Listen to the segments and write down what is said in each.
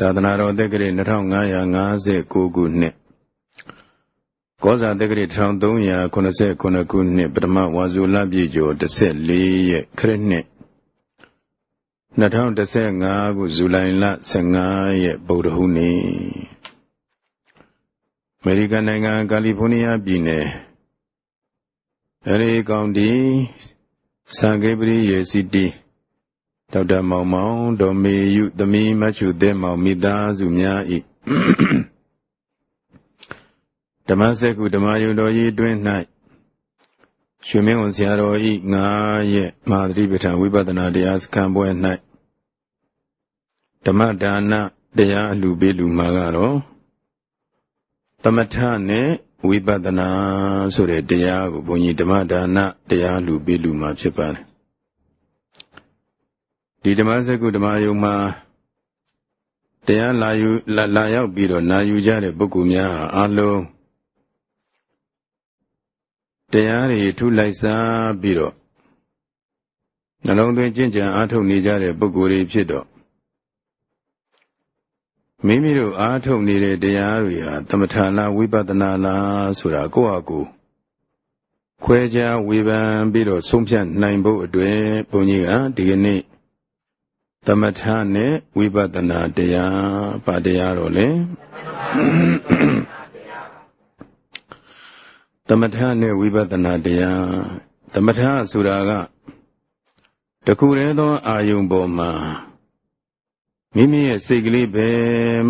သာသနာတော်တက္ကရာ2559ခုနှစ်ကောဇာတက္ကရာ1389ခုနှစ်ပထမဝါဇူလပြည့်ကျော်14ရက်ခရစ်နှစ်2015ခုဇူလိုင်လ15ရက်ဗုဒ္ဓဟူးနေ့အမေရိကန်နိုင်ငံကယ်လီဖိုးနီးယားပြည်နယ်အရေကောင်တီဆန်ကေပရိယေစီတီ ဒေါက်တာမောင်မောင်ဒေါ်မေယုသမီးမချုသဲမောင်မိသားစုများဤဓမ္မစကုဓမ္မယုံတော်ကြီးတွင်၌ရွှေမင်းဝန်ဆရာတော်ဤ9ရက်မဟာသတိပဋ္ဌာန်ဝိပဿနာတရားစခန်းပွဲ၌ဓမ္မဒါနတရားအလှပေးလူမှာကတော့သမထနဲ့ဝိပဿနာဆိုတဲ့တရားကိုဘုန်းကြီးဓမ္မဒါနတရားလှပေးလူမှာဖြစ်ပါတယ် ဒီဓမ္မစကုဓမ္မယုံမှာတရားလာယူလာရောက်ပြီးတော့နာယူကြတဲ့ပုဂ္ဂိုလ်များအလုံးတရားတွေထုလိုက်စားပြီးတော့နှလုံးသွင်းကျင့်ကြံအားထုတ်နေကြတဲ့ပုဂ္ဂိုလ်တွေဖြစ်တော့မိမိတို့အားထုတ်နေတဲ့တရားတွေဟာသမထလားဝိပဿနာလားဆိုတာကိုယ့်အကူခွဲခြားဝေဖန်ပြီးတော့ဆုံးဖြတ်နိုင်ဖို့အတွက်ဘုန်းကြီးကဒီကနေ့ သမထနဲ့ဝိပဿနာတရားဗာတရားတော့လေသမထနဲ့ဝိပဿနာတရားသမထဆိုတာကတခုတည်းသောအာယုံပေါ်မှာမိမိရဲ့စိတ်ကလေးပဲ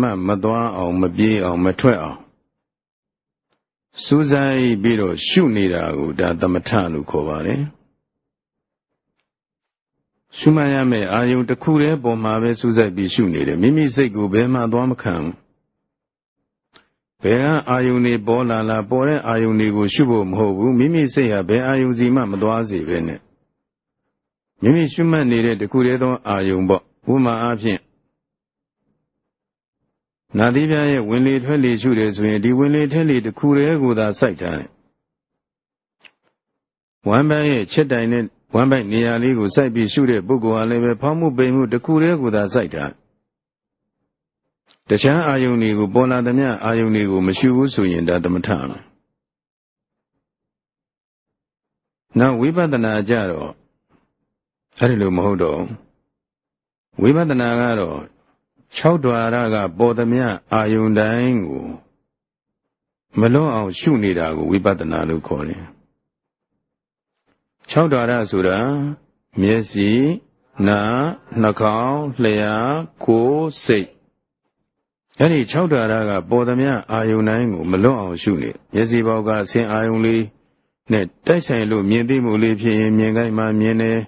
မှမသွားအောင်မပြေးအောင်မထွက်အောင်စူးစိုက်ပြီးတော့ရှုနေတာကိုဒါသမထလို့ခေါ်ပါတယ် ရှုမှတ်ရမယ့်အာယုံတစ်ခုတည်းပေါ်မှာပဲစူးစိုက်ပြီးရှုနေတယ်မိမိစိတ်ကိုဘယ်မှသွားမခံဘယ်ကအာယုန်တွေပေါ်လာလာပေါ်တဲ့အာယုန်တွေကိုရှုဖို့မဟုတ်ဘူးမိမိစိတ်ဟာဘယ်အာယုန်စီမှမသွားစေပဲနဲ့မိမိရှုမှတ်နေတဲ့တခုတည်းသောအာယုန်ပေါ့ဥမာအားဖြင့်နာသီးပြရဲ့ဝင်လေထွက်လေရှုတယ်ဆိုရင်ဒီဝင်လေထွက်လေတခုတည်းကိုသာစိုက်ထားတယ်ဝမ်းပန်းရဲ့ချက်တိုင်နဲ့ ဝမ်းပိုက်နေရာလေးကိုစိုက်ပြီးရှုတဲ့ပုဂ္ဂိုလ်ဟာလည်းပဲဖောင်းမှုပိန်မှုတစ်ခုတည်းကိုသာစိုက်တာတခြားအာယုန်တွေကိုပေါ်လာသမျှအာယုန်တွေကိုမရှုဘူးဆိုရင်ဒါသမထမယ်နောက်ဝိပဿနာကြတော့အဲ့ဒီလိုမဟုတ်တော့ဝိပဿနာကတော့6ဓွာရကပေါ်သမျှအာယုန်တိုင်းကိုမလွတ်အောင်ရှုနေတာကိုဝိပဿနာလို့ခေါ်တယ် ၆ဓာရဆိုတာမျက်စိနာနှာခေါင်းလျှာကိုယ်စိတ်အဲ့ဒီ၆ဓာရကပေါ်သမျှအာယုန်တိုင်းကိုမလွတ်အောင်ရှုနေမျက်စိဘောက်ကဆင်အာယုန်လေးနဲ့တိုက်ဆိုင်လို့မြင်သိမှုလေးဖြစ်ရင်မြင်ကြိုက်မှမြင်တယ်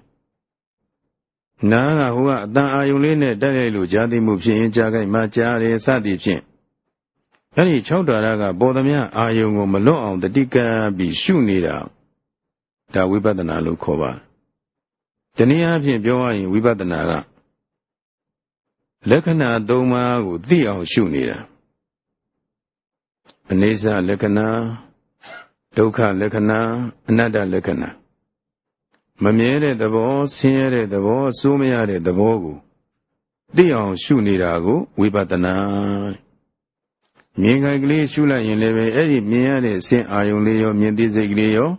နားကဟိုကအတန်အာယုန်လေးနဲ့တိုက်ရိုက်လို့ကြားသိမှုဖြစ်ရင်ကြားကြိုက်မှကြားတယ်စသည်ဖြင့်အဲ့ဒီ၆ဓာရကပေါ်သမျှအာယုန်ကိုမလွတ်အောင်တတိကံပြီးရှုနေတာ ဒါဝိပဿနာလို့ခေါ်ပါတနည်းအားဖြင့်ပြောရရင်ဝိပဿနာကလက္ခဏာ၃ပါးကိုသိအောင်ရှုနေတာအနိစ္စလက္ခဏာဒုက္ခလက္ခဏာအနတ္တလက္ခဏာမမြဲတဲ့သဘောဆင်းရဲတဲ့သဘောအစိုးမရတဲ့သဘောကိုသိအောင်ရှုနေတာကိုဝိပဿနာမြင်ခိုင်ကလေးရှုလိုက်ရင်လည်းပဲအဲ့ဒီမြင်ရတဲ့အစဉ်အာယုံလေးရောမြင်သိစိတ်ကလေးရော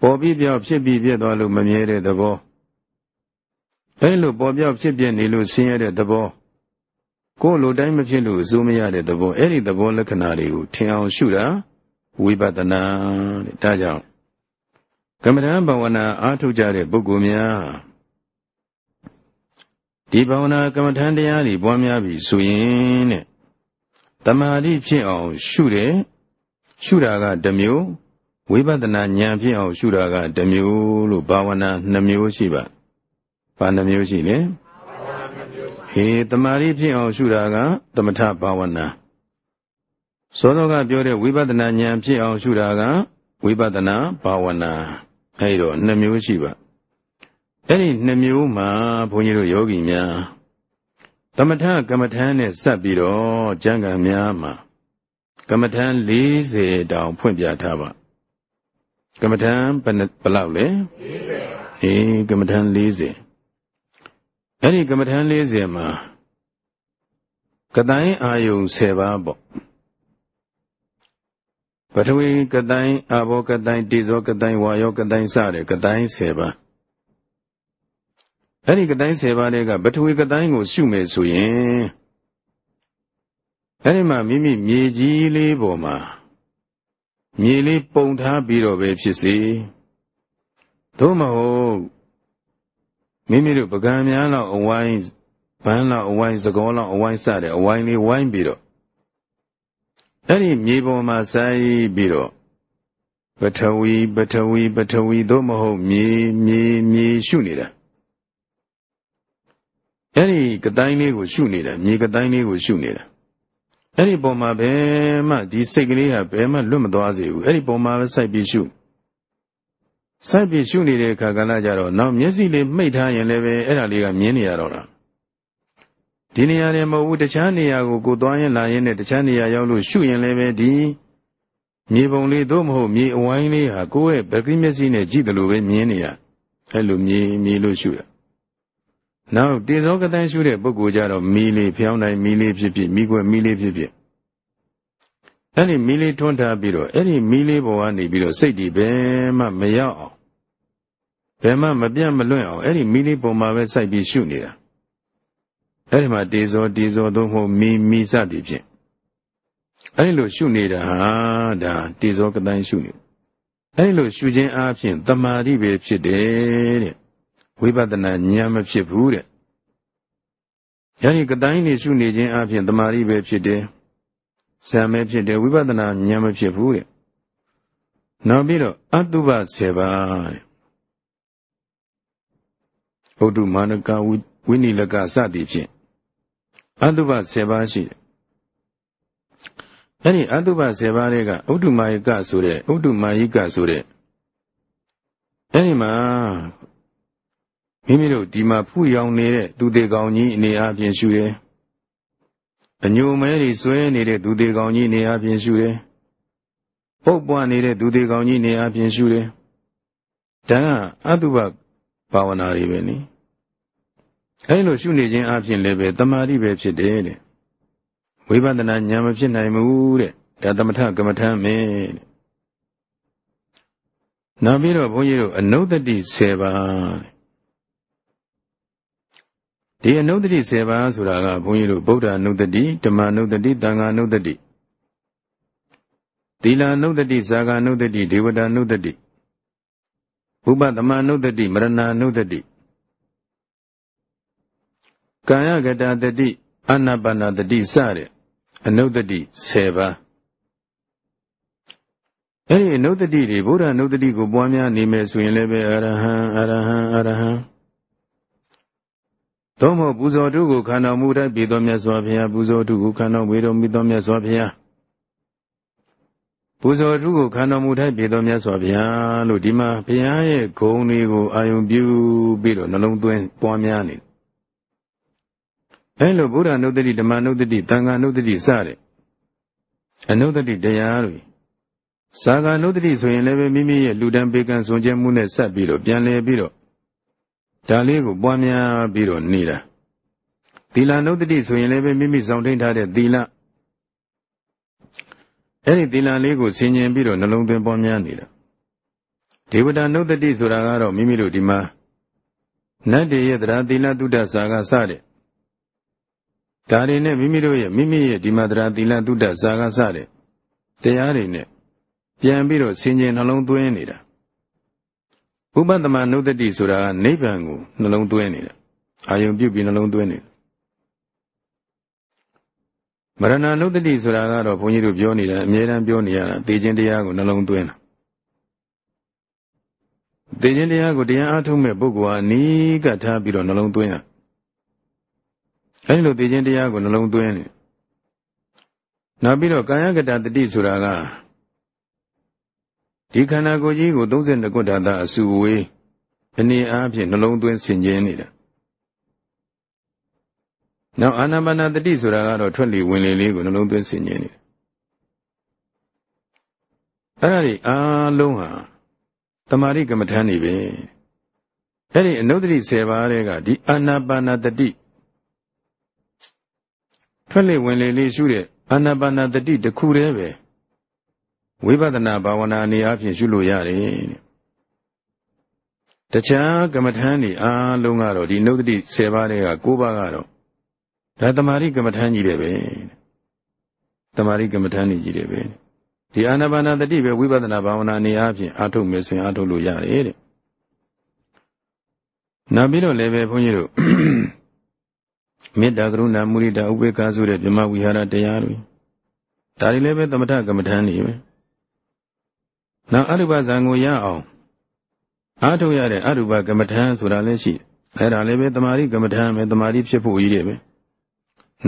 ပေါ်ပြီးပြောက်ဖြစ်ပြီးပြည့်သွားလို့မမြဲတဲ့သဘောအဲလိုပေါ်ပြောက်ဖြစ်ပြနေလို့ဆင်းရဲတဲ့သဘောကိုယ်လိုတိုင်းမဖြစ်လို့အစိုးမရတဲ့သဘောအဲ့ဒီသဘောလက္ခဏာတွေကိုထင်အောင်ရှုတာဝိပဿနာတဲ့ဒါကြောင့်ကမ္မဋ္ဌာန်းဘာဝနာအားထုတ်ကြတဲ့ပုဂ္ဂိုလ်များဒီဘာဝနာကမ္မဋ္ဌာန်းတရားတွေပွားများပြီဆိုရင်တဲ့တမာတိဖြစ်အောင်ရှုတယ်ရှုတာကတစ်မျိုး ဝိပဿနာဉာဏ်ဖြစ်အောင်ရှုတာကတစ်မျိုးလို့ဘာဝနာနှစ်မျိုးရှိပါဘာနှမျိုးရှိလဲဟေတမာရီဖြစ်အောင်ရှုတာကသမထဘာဝနာသောသောကပြောတဲ့ဝိပဿနာဉာဏ်ဖြစ်အောင်ရှုတာကဝိပဿနာဘာဝနာအဲဒီတော့နှစ်မျိုးရှိပါအဲ့ဒီနှစ်မျိုးမှာဘုန်းကြီးတို့ယောဂီများသမထကမ္မထမ်းနဲ့စပ်ပြီးတော့ကျမ်းဂန်များမှာကမ္မထမ်း40တောင်ဖွင့်ပြထားပါ ကမ္မထံဘယ်ဘယ်လောက်လဲ40အေးကမ္မထံ40အဲ့ဒီကမ္မထံ40မှာကတိုင်းအာယုံ10ပါးပေါ့ပထဝီကတိုင်းအာဘောကတိုင်းတေဇောကတိုင်းဝါယောကတိုင်းစတဲ့ကတိုင်း10ပါးအဲ့ဒီကတိုင်း10ပါးတွေကပထဝီကတိုင်းကိုရှုမယ်ဆိုရင်အဲ့ဒီမှာမိမိမြေကြီးလေးပေါ်မှာ မြေလေးပုံထားပြီးတော့ပဲဖြစ်စေသို့မဟုတ်မိမိတို့ပကံများလောက်အဝိုင်းဘန်းလောက်အဝိုင်းစကောလောက်အဝိုင်းစတဲ့အဝိုင်းလေးဝိုင်းပြီးတော့အဲ့ဒီမြေပေါ်မှာဆိုင်ပြီးတော့ပထဝီပထဝီပထဝီသို့မဟုတ်မြေမြေမြေရှုနေတာအဲ့ဒီကတိုင်းလေးကိုရှုနေတာမြေကတိုင်းလေးကိုရှုနေတာ အဲ့ဒီပုံမှာဘယ်မှဒီစိတ်ကလေးဟာဘယ်မှလွတ်မသွားစေဘူးအဲ့ဒီပုံမှာပဲစိုက်ပြီးရှုစိုက်ပြီးရှုနေတဲ့အခါကလည်းကြတော့နောက်မျက်စိလေးမှိတ်ထားရင်လည်းပဲအဲ့ဒါလေးကမြင်နေရတော့တာဒီနေရာတွေမဟုတ်ဘူးတခြားနေရာကိုကိုသွားရင်လာရင်နဲ့တခြားနေရာရောက်လို့ရှုရင်လည်းပဲဒီမြေပုံလေးသို့မဟုတ်မြေအဝိုင်းလေးဟာကိုယ့်ရဲ့ဗကိမျက်စိနဲ့ကြည့်တယ်လို့ပဲမြင်နေရအဲ့လိုမြေမြေလို့ရှုတာ နောက်တေဇောကတန်းရှုတဲ့ပုဂ္ဂိုလ်ကြတော့မီလေးဖျောင်းတိုင်းမီလေးဖြစ်ဖြစ်မိကွယ်မီလေးဖြစ်ဖြစ်အဲ့ဒီမီလေးထွန်းထားပြီးတော့အဲ့ဒီမီလေးပေါ်ကနေပြီးတော့စိတ်ဒီဘယ်မှမရောက်အောင်ဘယ်မှမပြတ်မလွင့်အောင်အဲ့ဒီမီလေးပေါ်မှာပဲစိုက်ပြီးရှုနေတာအဲ့ဒီမှာတေဇောတေဇောသို့မဟုတ်မီမီစသည်ဖြင့်အဲ့ဒီလိုရှုနေတာဟာဒါတေဇောကတိုင်းရှုနေအဲ့ဒီလိုရှုခြင်းအပြင်တမာတိပဲဖြစ်တယ်တဲ့ ဝိပဿနာဉာဏ်မဖြစ်ဘူးတဲ့။ယနေ့ကတိုင်းနေရှုနေခြင်းအပြင်တမာရီပဲဖြစ်တယ်။ဇံပဲဖြစ်တယ်ဝိပဿနာဉာဏ်မဖြစ်ဘူးတဲ့။နောက်ပြီးတော့အတုပ7ပါးတဲ့။ဘုဒ္ဓမာနကဝိနိလကစသည်ဖြင့်အတုပ7ပါးရှိတယ်။အဲ့ဒီအတုပ7ပါးတွေကဥဒ္ဓမာယကဆိုတဲ့ဥဒ္ဓမာယိကဆိုတဲ့အဲ့ဒီမှာ မိမိတို့ဒီမှာဖူးယောင်နေတဲ့သူသေးကောင်ကြီးအနေအချင်းရှုတယ်။အညိုမဲတွေဆွဲနေတဲ့သူသေးကောင်ကြီးအနေအချင်းရှုတယ်။ပုတ်ပွားနေတဲ့သူသေးကောင်ကြီးအနေအချင်းရှုတယ်။ဒါကအတုပဘာဝနာတွေပဲနိ။အဲဒီလိုရှုနေခြင်းအပြင်လည်းပဲတမာတိပဲဖြစ်တယ်တဲ့။ဝိပဿနာဉာဏ်မဖြစ်နိုင်ဘူးတဲ့။ဒါသမထကမ္မထမ်းမယ်တဲ့။နောက်ပြီးတော့ဘုန်းကြီးတို့အနုတ္တိ10ပါးတဲ့ ဒီအနုတ္တိ7ပါးဆိုတာကဘုန်းကြီးတို့ဗုဒ္ဓအနုတ္တိဓမ္မအနုတ္တိသံဃာအနုတ္တိသီလအနုတ္တိဇာဂအနုတ္တိဒေဝတာအနုတ္တိဥပသမအနုတ္တိမရဏအနုတ္တိကာယကတာတတိအာနာပါနာတတိစတဲ့အနုတ္တိ7ပါးအဲ့ဒီအနုတ္တိတွေဗုဒ္ဓအနုတ္တိကိုပွားများနေမယ်ဆိုရင်လည်းပဲအရဟံအရဟံအရဟံ သို့မဟုတ်ပူဇော်တုကိုခံတော်မူတတ်ပြီသောမြတ်စွာဘုရားပူဇော်တုကိုခံတော်မူတော်မူသောမြတ်စွာဘုရားပူဇော်တုကိုခံတော်မူတတ်ပြီသောမြတ်စွာဘုရားလို့ဒီမှာဘုရားရဲ့ဂုဏ်တွေကိုအာယုံပြုပြီးတော့နှလုံးသွင်းပွားများနေအဲလိုဗုဒ္ဓနုတ္တိဓမ္မနုတ္တိသံဃာနုတ္တိစတဲ့အနုတ္တိတရားတွေသာဂာနုတ္တိဆိုရင်လည်းမိမိရဲ့လူတန်းပေကံစွန်ကြဲမှုနဲ့ဆက်ပြီးတော့ပြန်လည်ပြီးတော့ ဒါလေးကိုပွားများပြီးတော့နေတာသီလနုတ္တိဆိုရင်လည်းပဲမိမိဆောင်ထိန်ထားတဲ့သီလအဲ့ဒီသီလလေးကိုဆင်ញင်ပြီးတော့နှလုံးသွင်းပွားများနေတာဒေဝတာနုတ္တိဆိုတာကတော့မိမိတို့ဒီမှာနတ်တေရဲ့တရားသီလတုဒ္ဒစာကစတဲ့ဒါတွေနဲ့မိမိတို့ရဲ့မိမိရဲ့ဒီမှာတရားသီလတုဒ္ဒစာကစတဲ့တရားတွေနဲ့ပြန်ပြီးတော့ဆင်ញင်နှလုံးသွင်းနေတာ ဥပသမနုတ္တိဆိုတာကနိဗ္ဗာန်ကိုနှလုံးသွင်းနေတာအာယုံပြုပြီးနှလုံးသွင်းနေမရဏနုတ္တိဆိုတာကတော့ဘုန်းကြီးတို့ပြောနေတာအမြဲတမ်းပြောနေရတာသိခြင်းတရားကိုနှလုံးသွင်းတာသိခြင်းတရားကိုတရားအားထုတ်မဲ့ပုဂ္ဂိုလ်ဟာအနီးကပ်ထားပြီးတော့နှလုံးသွင်းရအဲဒီလိုသိခြင်းတရားကိုနှလုံးသွင်းနေနောက်ပြီးတော့ကာယကတတတိဆိုတာက ဒီခန္ဓာကိုယ်ကြီးကို32ခုဓာတ်အစုဝေးအနေအားဖြင့်နှလုံးသွင်းဆင်ခြင်နေတာနောက်အာနာပါနာတတိဆိုတာကတော့ထွက်လေဝင်လေလေးကိုနှလုံးသွင်းဆင်ခြင်နေတယ်အဲ့ဒါတွေအားလုံးဟာတမာရိကမ္မထန်နေပဲအဲ့ဒီအနုတ္တိ10ပါးတဲ့ကဒီအာနာပါနာတတိထွက်လေဝင်လေလေးရှုတဲ့အာနာပါနာတတိတစ်ခုတည်းပဲ ဝိပဿနာဘာဝနာအနေအချင်းရှုလို့ရတယ်တခြားကမ္မထမ်းတွေအားလုံးကတော့ဒီနှုတ်တိ10ပါးတွေက9ပါးကတော့ဒါတမာရိကမ္မထမ်းကြီးတယ်ပဲတမာရိကမ္မထမ်းကြီးတယ်ပဲဒီအာနာပါနာတတိပဲဝိပဿနာဘာဝနာအနေအချင်းအားထုတ်မယ်ဆိုရင်အားထုတ်လို့ရတယ်တဲ့နောက်ပြီးတော့လည်းပဲဘုန်းကြီးတို့မေတ္တာကရုဏာမုရိဒာဥပေက္ခဆိုတဲ့ဗြဟ္မဝိဟာရတရားတွေဒါတွေလည်းပဲသမထကမ္မထမ်းနေပဲ နောက်အရုပဇံကိုရအောင်အားထုတ်ရတဲ့အရုပကမ္မထမ်းဆိုတာလည်းရှိအဲ့ဒါလည်းပဲတမာရိကမ္မထမ်းပဲတမာရိဖြစ်ဖို့ကြီးတယ်ပဲ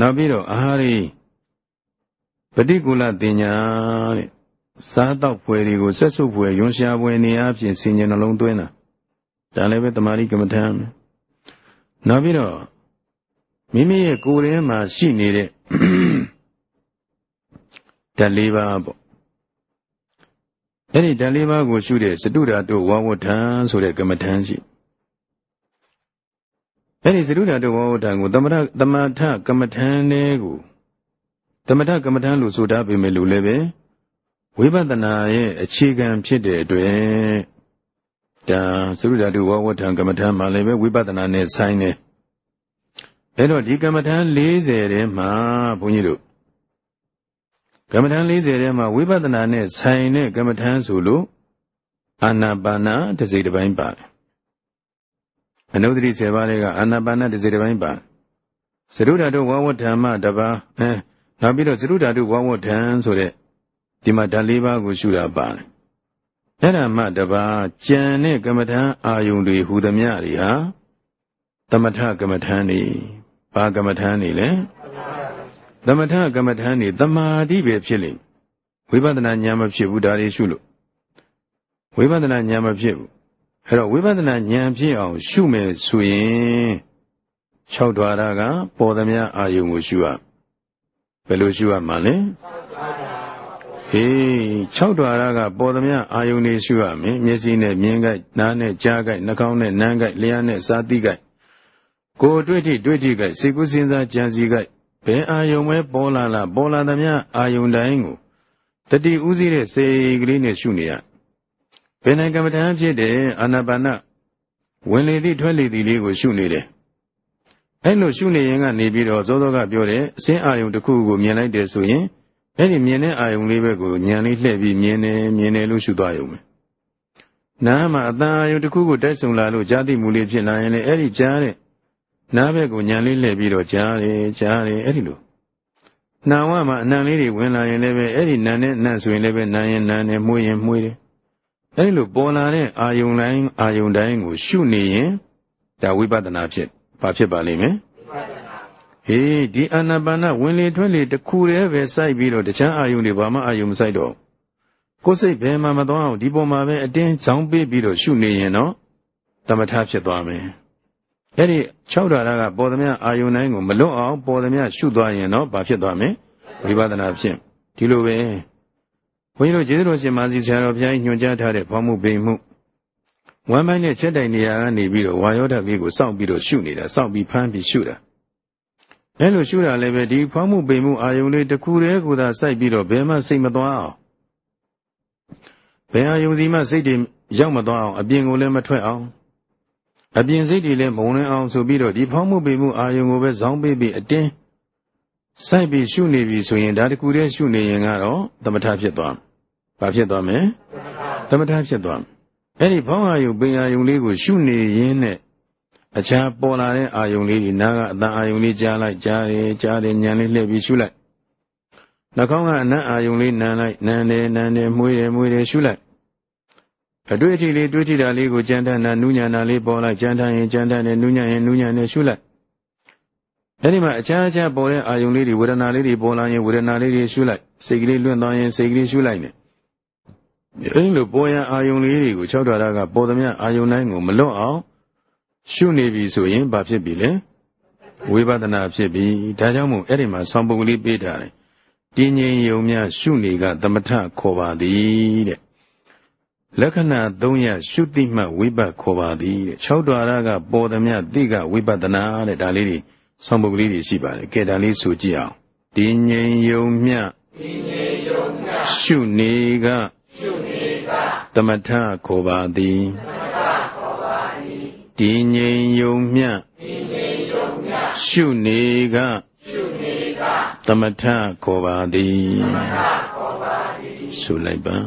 နောက်ပြီးတော့အာဟာရိပฏิကူလတင်ညာတဲ့စားတော့ဖွယ်တွေကိုဆက်စုပ်ဖွယ်ယွန်ရှာဖွယ်နေအဖြစ်ဆင်ញံနှလုံးသွင်းတာဒါလည်းပဲတမာရိကမ္မထမ်းပဲနောက်ပြီးတော့မိမိရဲ့ကိုယ်ထဲမှာရှိနေတဲ့ဓာတ်လေးပါးပေါ့ အဲ့ဒီဓာတ်လေးပါးကိုရှုတဲ့စတုဓာတုဝဝဋ္ဌံဆိုတဲ့ကမ္မထမ်းရှိအဲ့ဒီစတုဓာတုဝဝဋ္ဌံကိုသမထသမထကမ္မထမ်းလေးကိုသမထကမ္မထမ်းလို့ဆိုထားပေမဲ့လို့လည်းပဲဝိပဿနာရဲ့အခြေခံဖြစ်တဲ့အတွက်ဒါစတုဓာတုဝဝဋ္ဌံကမ္မထမ်းမှာလည်းပဲဝိပဿနာနဲ့ဆိုင်နေအဲ့တော့ဒီကမ္မထမ်း40ထဲမှာဘုန်းကြီးတို့ ကမ္မထမ်း40ထဲမှာဝိပဿနာနဲ့ဆိုင်တဲ့ကမ္မထမ်းဆိုလို့အာနာပါနာတစ်စိတ်တစ်ပိုင်းပါတယ်အနုဒတိ7ပါးတွေကအာနာပါနာတစ်စိတ်တစ်ပိုင်းပါသရုဓာတုဝဝဋ္ဌံမတပါအဲနောက်ပြီးတော့သရုဓာတုဝဝဋ္ဌံဆိုတဲ့ဒီမှာဓာတ်၄ပါးကိုရှုတာပါတယ်အဲ့ဒါမှတပါကြံတဲ့ကမ္မထမ်းအာယုန်တွေဟူသမျှတွေဟာသမထကမ္မထမ်းတွေဘာကမ္မထမ်းနေလဲ သမထကမ္မထမ်းနေတမာတိပဲဖြစ်လိမ့်ဝိပဿနာဉာဏ်မဖြစ်ဘူးဒါတွေရှုလို့ဝိပဿနာဉာဏ်မဖြစ်ဘူးအဲ့တော့ဝိပဿနာဉာဏ်ဖြစ်အောင် ရှုမယ်ဆိုရင်၆ဓာရကပေါ်သမျှအာယုံကိုရှုရဘယ်လိုရှုရမှာလဲဟေး၆ဓာရကပေါ်သမျှအာယုန်တွေရှုရမယ်မျက်စိနဲ့မြင်ကြိုက်နားနဲ့ကြားကြိုက်နှာခေါင်းနဲ့နမ်းကြိုက်လျှာနဲ့စားသိကြိုက်ကိုယ်တွေ့ထိတွေ့ထိကစိတ်ကူးစဉ်းစားကြံစည်က ဘယ်အာယုံပဲပေါ်လာလာပေါ်လာသမျှအာယုံတိုင်းကိုတတိဥစည်းတဲ့စိတ်ကလေးနဲ့ရှုနေရဘယ်နိုင်ကမ္မဋ္ဌာန်းဖြစ်တဲ့အာနာပါနဝင်လေသည့်ထွက်လေသည့်လေးကိုရှုနေတယ်အဲ့လိုရှုနေရင်ကနေပြီးတော့သောသောကပြောတဲ့အစင်းအာယုံတစ်ခုကိုမြင်လိုက်တယ်ဆိုရင်အဲ့ဒီမြင်တဲ့အာယုံလေးဘက်ကိုဉာဏ်လေးလှည့်ပြီးမြင်တယ်မြင်တယ်လို့ရှုသွားရုံပဲနားမှာအတန်အာယုံတစ်ခုကိုတိုက်ဆုံလာလို့ကြားသိမှုလေးဖြစ်လာရင်လည်းအဲ့ဒီကြားတဲ့ နားဘက်ကိုညံလေးလှည့်ပြီးတော့ကြားတယ်ကြားတယ်အဲ့ဒီလိုနာဝမှာအနံလေးတွေဝင်လာရင်လည်းပဲအဲ့ဒီနံနဲ့နံဆိုရင်လည်းပဲနံရင်နံနဲ့မှုရင်မှုတယ်အဲ့ဒီလိုပေါ်လာတဲ့အာယုံတိုင်းအာယုံတိုင်းကို ရှုနေရင်ဒါဝိပဿနာဖြစ်ဘာဖြစ်ပါလိမ့်မယ်ဟေးဒီအာနာပါနဝင်လေထွက်လေတခုတည်းပဲစိုက်ပြီးတော့တခြားအာယုံတွေဘာမှအာယုံမစိုက်တော့ကိုယ်စိတ်ဘယ်မှမသွားအောင်ဒီပေါ်မှာပဲအတင်းချောင်းပေးပြီးတော့ရှုနေရင်တော့တမထဖြစ်သွားမယ် အဲ့ဒီ6ဓာရကပေါ်သမျှအာယုန်တိုင်းကိုမလွတ်အောင်ပေါ်သမျှရှုသွားရင်တော့ဘာဖြစ်သွားမလဲဝိပဿနာဖြစ်ဒီလိုပဲဘုန်းကြီးတို့ကျေးဇူးတော်ရှင်မာစီဆရာတော်ဘုရားကြီးညွှန်ကြားထားတဲ့ဖောင်းမှုပိန်မှုဝမ်းပိုင်းနဲ့ချက်တိုင်နေရာကနေပြီးတော့ဝါယောဓာတ်လေးကိုစောင့်ပြီးတော့ရှုနေတာစောင့်ပြီးဖမ်းပြီးရှုတာအဲလိုရှုတာလည်းပဲဒီဖောင်းမှုပိန်မှုအာယုန်လေးတစ်ခုတည်းကိုသာစိုက်ပြီးတော့ဘယ်မှစိတ်မသွားအောင်ဘယ်အာယုန်စီမှစိတ်တွေရောက်မသွားအောင်အပြင်ကိုလည်းမထွက်အောင် အပြင်စိတ်တွေလည်းမဝင်အောင်ဆိုပြီးတော့ဒီဖောင်းမှုပေမှုအာယုံကိုပဲဇောင်းပေးပြီးအတင်းစိုက်ပြီးရှုနေပြီဆိုရင်ဒါတကူတည်းရှုနေရင်ကတော့သမထဖြစ်သွား။ဘာဖြစ်သွားမလဲ။သမထဖြစ်သွား။အဲ့ဒီဖောင်းအာယုံပင်အာယုံလေးကိုရှုနေရင်းနဲ့အခြားပေါ်လာတဲ့အာယုံလေးဒီနာကအတန်အာယုံလေးကြားလိုက်ကြားတယ်ကြားတယ်ညံလေးလှည့်ပြီးရှုလိုက်။နှာခေါင်းကအနံ့အာယုံလေးနမ်းလိုက်နမ်းတယ်နမ်းတယ်မှုတယ်မှုတယ်ရှုလိုက် အတွေ့အထိလေးတွေ့ထိတာလေးကိုကြမ်းတမ်းတာနူးညံတာလေးပေါ်လိုက်ကြမ်းတမ်းရင်ကြမ်းတမ်းတယ်နူးညံရင်နူးညံတယ်ရှုလိုက်အဲဒီမှာအခြားအခြားပေါ်တဲ့အာယုံလေးတွေဝေဒနာလေးတွေပေါ်လာရင်ဝေဒနာလေးတွေရှုလိုက်စိတ်ကလေးလွင့်သွားရင်စိတ်ကလေးရှုလိုက်နေအဲဒီလိုပေါ်ရန်အာယုံလေးတွေကို၆ဓာရကပေါ်သမျှအာယုံတိုင်းကိုမလွတ်အောင်ရှုနေပြီဆိုရင်ဘာဖြစ်ပြီလဲဝိပဿနာဖြစ်ပြီဒါကြောင့်မို့အဲ့ဒီမှာဆောင်းပုံလေးပေးထားတယ်တင်းငြိမ်ယုံများရှုနေကသမထခေါ်ပါသည်တဲ့ လက္ခဏာ၃ရရှုတိမှဝိပတ်ခေါ်ပါသည်တဲ့၆ဓာရကပေါ်သည်မြတိကဝိပဿနာတဲ့ဒါလေးတွေဆောင်းပုဒ်ကလေးတွေရှိပါတယ်ကဲဒါလေးဆိုကြည့်အောင်တည်ငြိမ်ယုံမြရှုနေကသမထခေါ်ပါသည်တည်ငြိမ်ယုံမြရှုနေကသမထခေါ်ပါသည်ဆိုလိုက်ပါ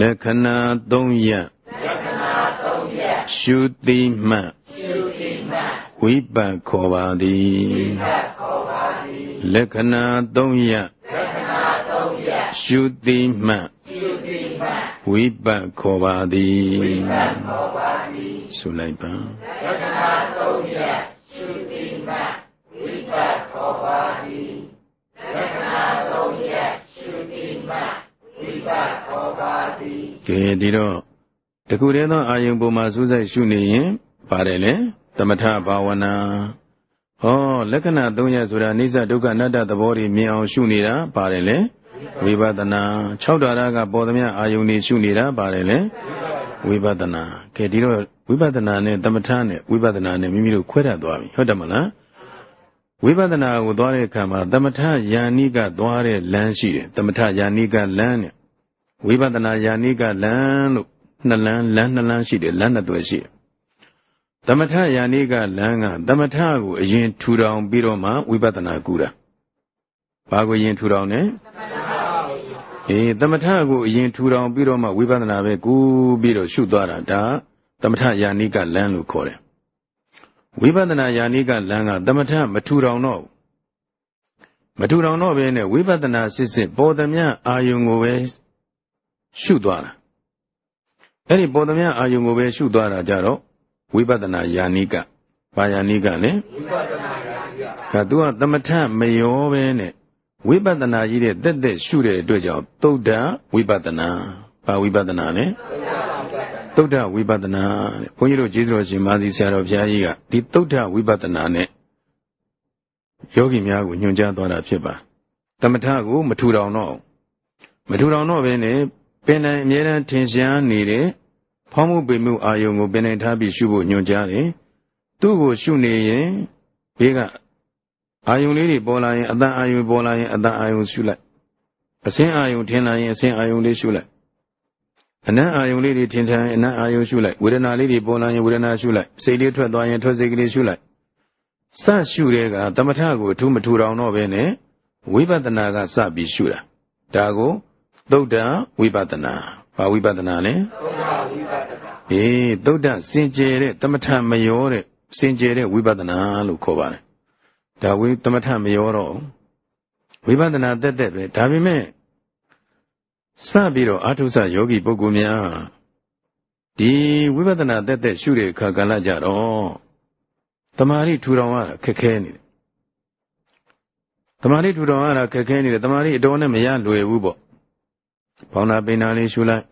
လက္ခဏာ၃ရပ်လက္ခဏာ၃ရပ်ရှုတိမှရှုတိမှဝိပတ်ခေါ်ပါသည်ဝိပတ်ခေါ်ပါသည်လက္ခဏာ၃ရပ်လက္ခဏာ၃ရပ်ရှုတိမှရှုတိမှဝိပတ်ခေါ်ပါသည်ဝိပတ်ခေါ်ပါသည်ဆိုလိုက်ပါလက္ခဏာ၃ရပ်ရှုတိမှဝိပတ်ခေါ်ပါသည်လက္ခဏာ၃ရပ်ရှုတိမှဝိပတ်ခေါ် ပါသည်ကဲဒီတော့တခုတည်းသောအာယုံပုံမှာစူးစိုက်ရှုနေရင်ပါတယ်လေသမထဘာဝနာဟောလက္ခဏာ၃ရပ်ဆိုတာအိစ္ဆဒုက္ခအနတ္တသဘောတွေမြင်အောင်ရှုနေတာပါတယ်လေဝိပဿနာ၆ဓာရကပေါ်သမျှအာယုန်တွေရှုနေတာပါတယ်လေဝိပဿနာကဲဒီတော့ဝိပဿနာနဲ့သမထနဲ့ဝိပဿနာနဲ့မိမိတို့ခွဲတတ်သွားပြီဟုတ်တယ်မလားဝိပဿနာကိုသွားတဲ့အခါမှာသမထယာနိကသွားတဲ့လမ်းရှိတယ်သမထယာနိကလမ်းနဲ့ ဝိပဿနာယာနိကလမ်းလို့နှစ်လမ်းလမ်းနှစ်လမ်းရှိတယ်လမ်းနှစ်သွယ်ရှိတယ်သမထယာနိကလမ်းကသမထကိုအရင်ထူထောင်ပြီးတော့မှဝိပဿနာကူတာဘာကိုရင်ထူထောင်လဲအေးသမထကိုအရင်ထူထောင်ပြီးတော့မှဝိပဿနာပဲကူပြီးတော့ရှုသွားတာဒါသမထယာနိကလမ်းလို့ခေါ်တယ်ဝိပဿနာယာနိကလမ်းကသမထမထူထောင်တော့မထူထောင်တော့ဘဲနဲ့ဝိပဿနာစစ်စစ်ပေါ်သမျှအာယုံကိုပဲ ရှုသွားတာအဲ့ဒီပေါ်သမျှအာယုံကိုပဲရှုသွားတာကြတော့ဝိပဿနာယာနိကဘာယာနိကလဲဝိပဿနာယာနိကကသူကသမထမရောပဲနဲ့ဝိပဿနာကြီးတဲ့တက်တက်ရှုတဲ့အတွက်ကြောင့်သုဒ္ဓဝိပဿနာဘာဝိပဿနာလဲသုဒ္ဓဝိပဿနာတဲ့ဘုန်းကြီးတို့ကျေးဇူးတော်ရှင်မာသီဆရာတော်ဘုရားကြီးကဒီသုဒ္ဓဝိပဿနာနဲ့ယောဂီများကိုညွှန်ကြားသွားတာဖြစ်ပါသမထကိုမထူထောင်တော့မထူထောင်တော့ဘဲနဲ့ ပင်တိုင်အမြဲတမ်းထင်ရှားနေတဲ့ဖောင်းမှုပေမှုအာယုံကိုပင်တိုင်ထားပြီးရှုဖို့ညွှန်ကြားတယ်သူ့ကိုရှုနေရင်ဘေးကအာယုံလေးတွေပေါ်လာရင်အတန်အာယုံပေါ်လာရင်အတန်အာယုံရှုလိုက်အစင်းအာယုံထင်လာရင်အစင်းအာယုံလေးရှုလိုက်အနံ့အာယုံလေးတွေထင်ထန်ရင်အနံ့အာယုံရှုလိုက်ဝေဒနာလေးတွေပေါ်လာရင်ဝေဒနာရှုလိုက်စိတ်လေးထွက်သွားရင်ထွက်စိတ်ကလေးရှုလိုက်စရှုတဲ့ကသမထကိုအထူးမထူထောင်တော့ဘဲနဲ့ဝိပဿနာကစပြီးရှုတာဒါကို သုဒ္ဓဝိပဿနာဘာဝိပဿနာလဲသုဒ္ဓဝိပဿနာအေးသုဒ္ဓစင်ကြယ်တဲ့သမထမရောတဲ့စင်ကြယ်တဲ့ဝိပဿနာလို့ခေါ်ပါတယ်ဒါဝိသမထမရောတော့ဝိပဿနာတက်တက်ပဲဒါပေမဲ့စပြီးတော့အာထုဆယောဂီပုဂ္ဂိုလ်များဒီဝိပဿနာတက်တက်ရှုတဲ့အခါကလည်းကြတော့တမာရီထူထောင်ရတာခက်ခဲနေတယ်တမာရီထူထောင်ရတာခက်ခဲနေတယ်တမာရီအတော်နဲ့မရလွယ်ဘူးပေါ့ ဘောင်းနာပိန်နာလေးရှုလိုက်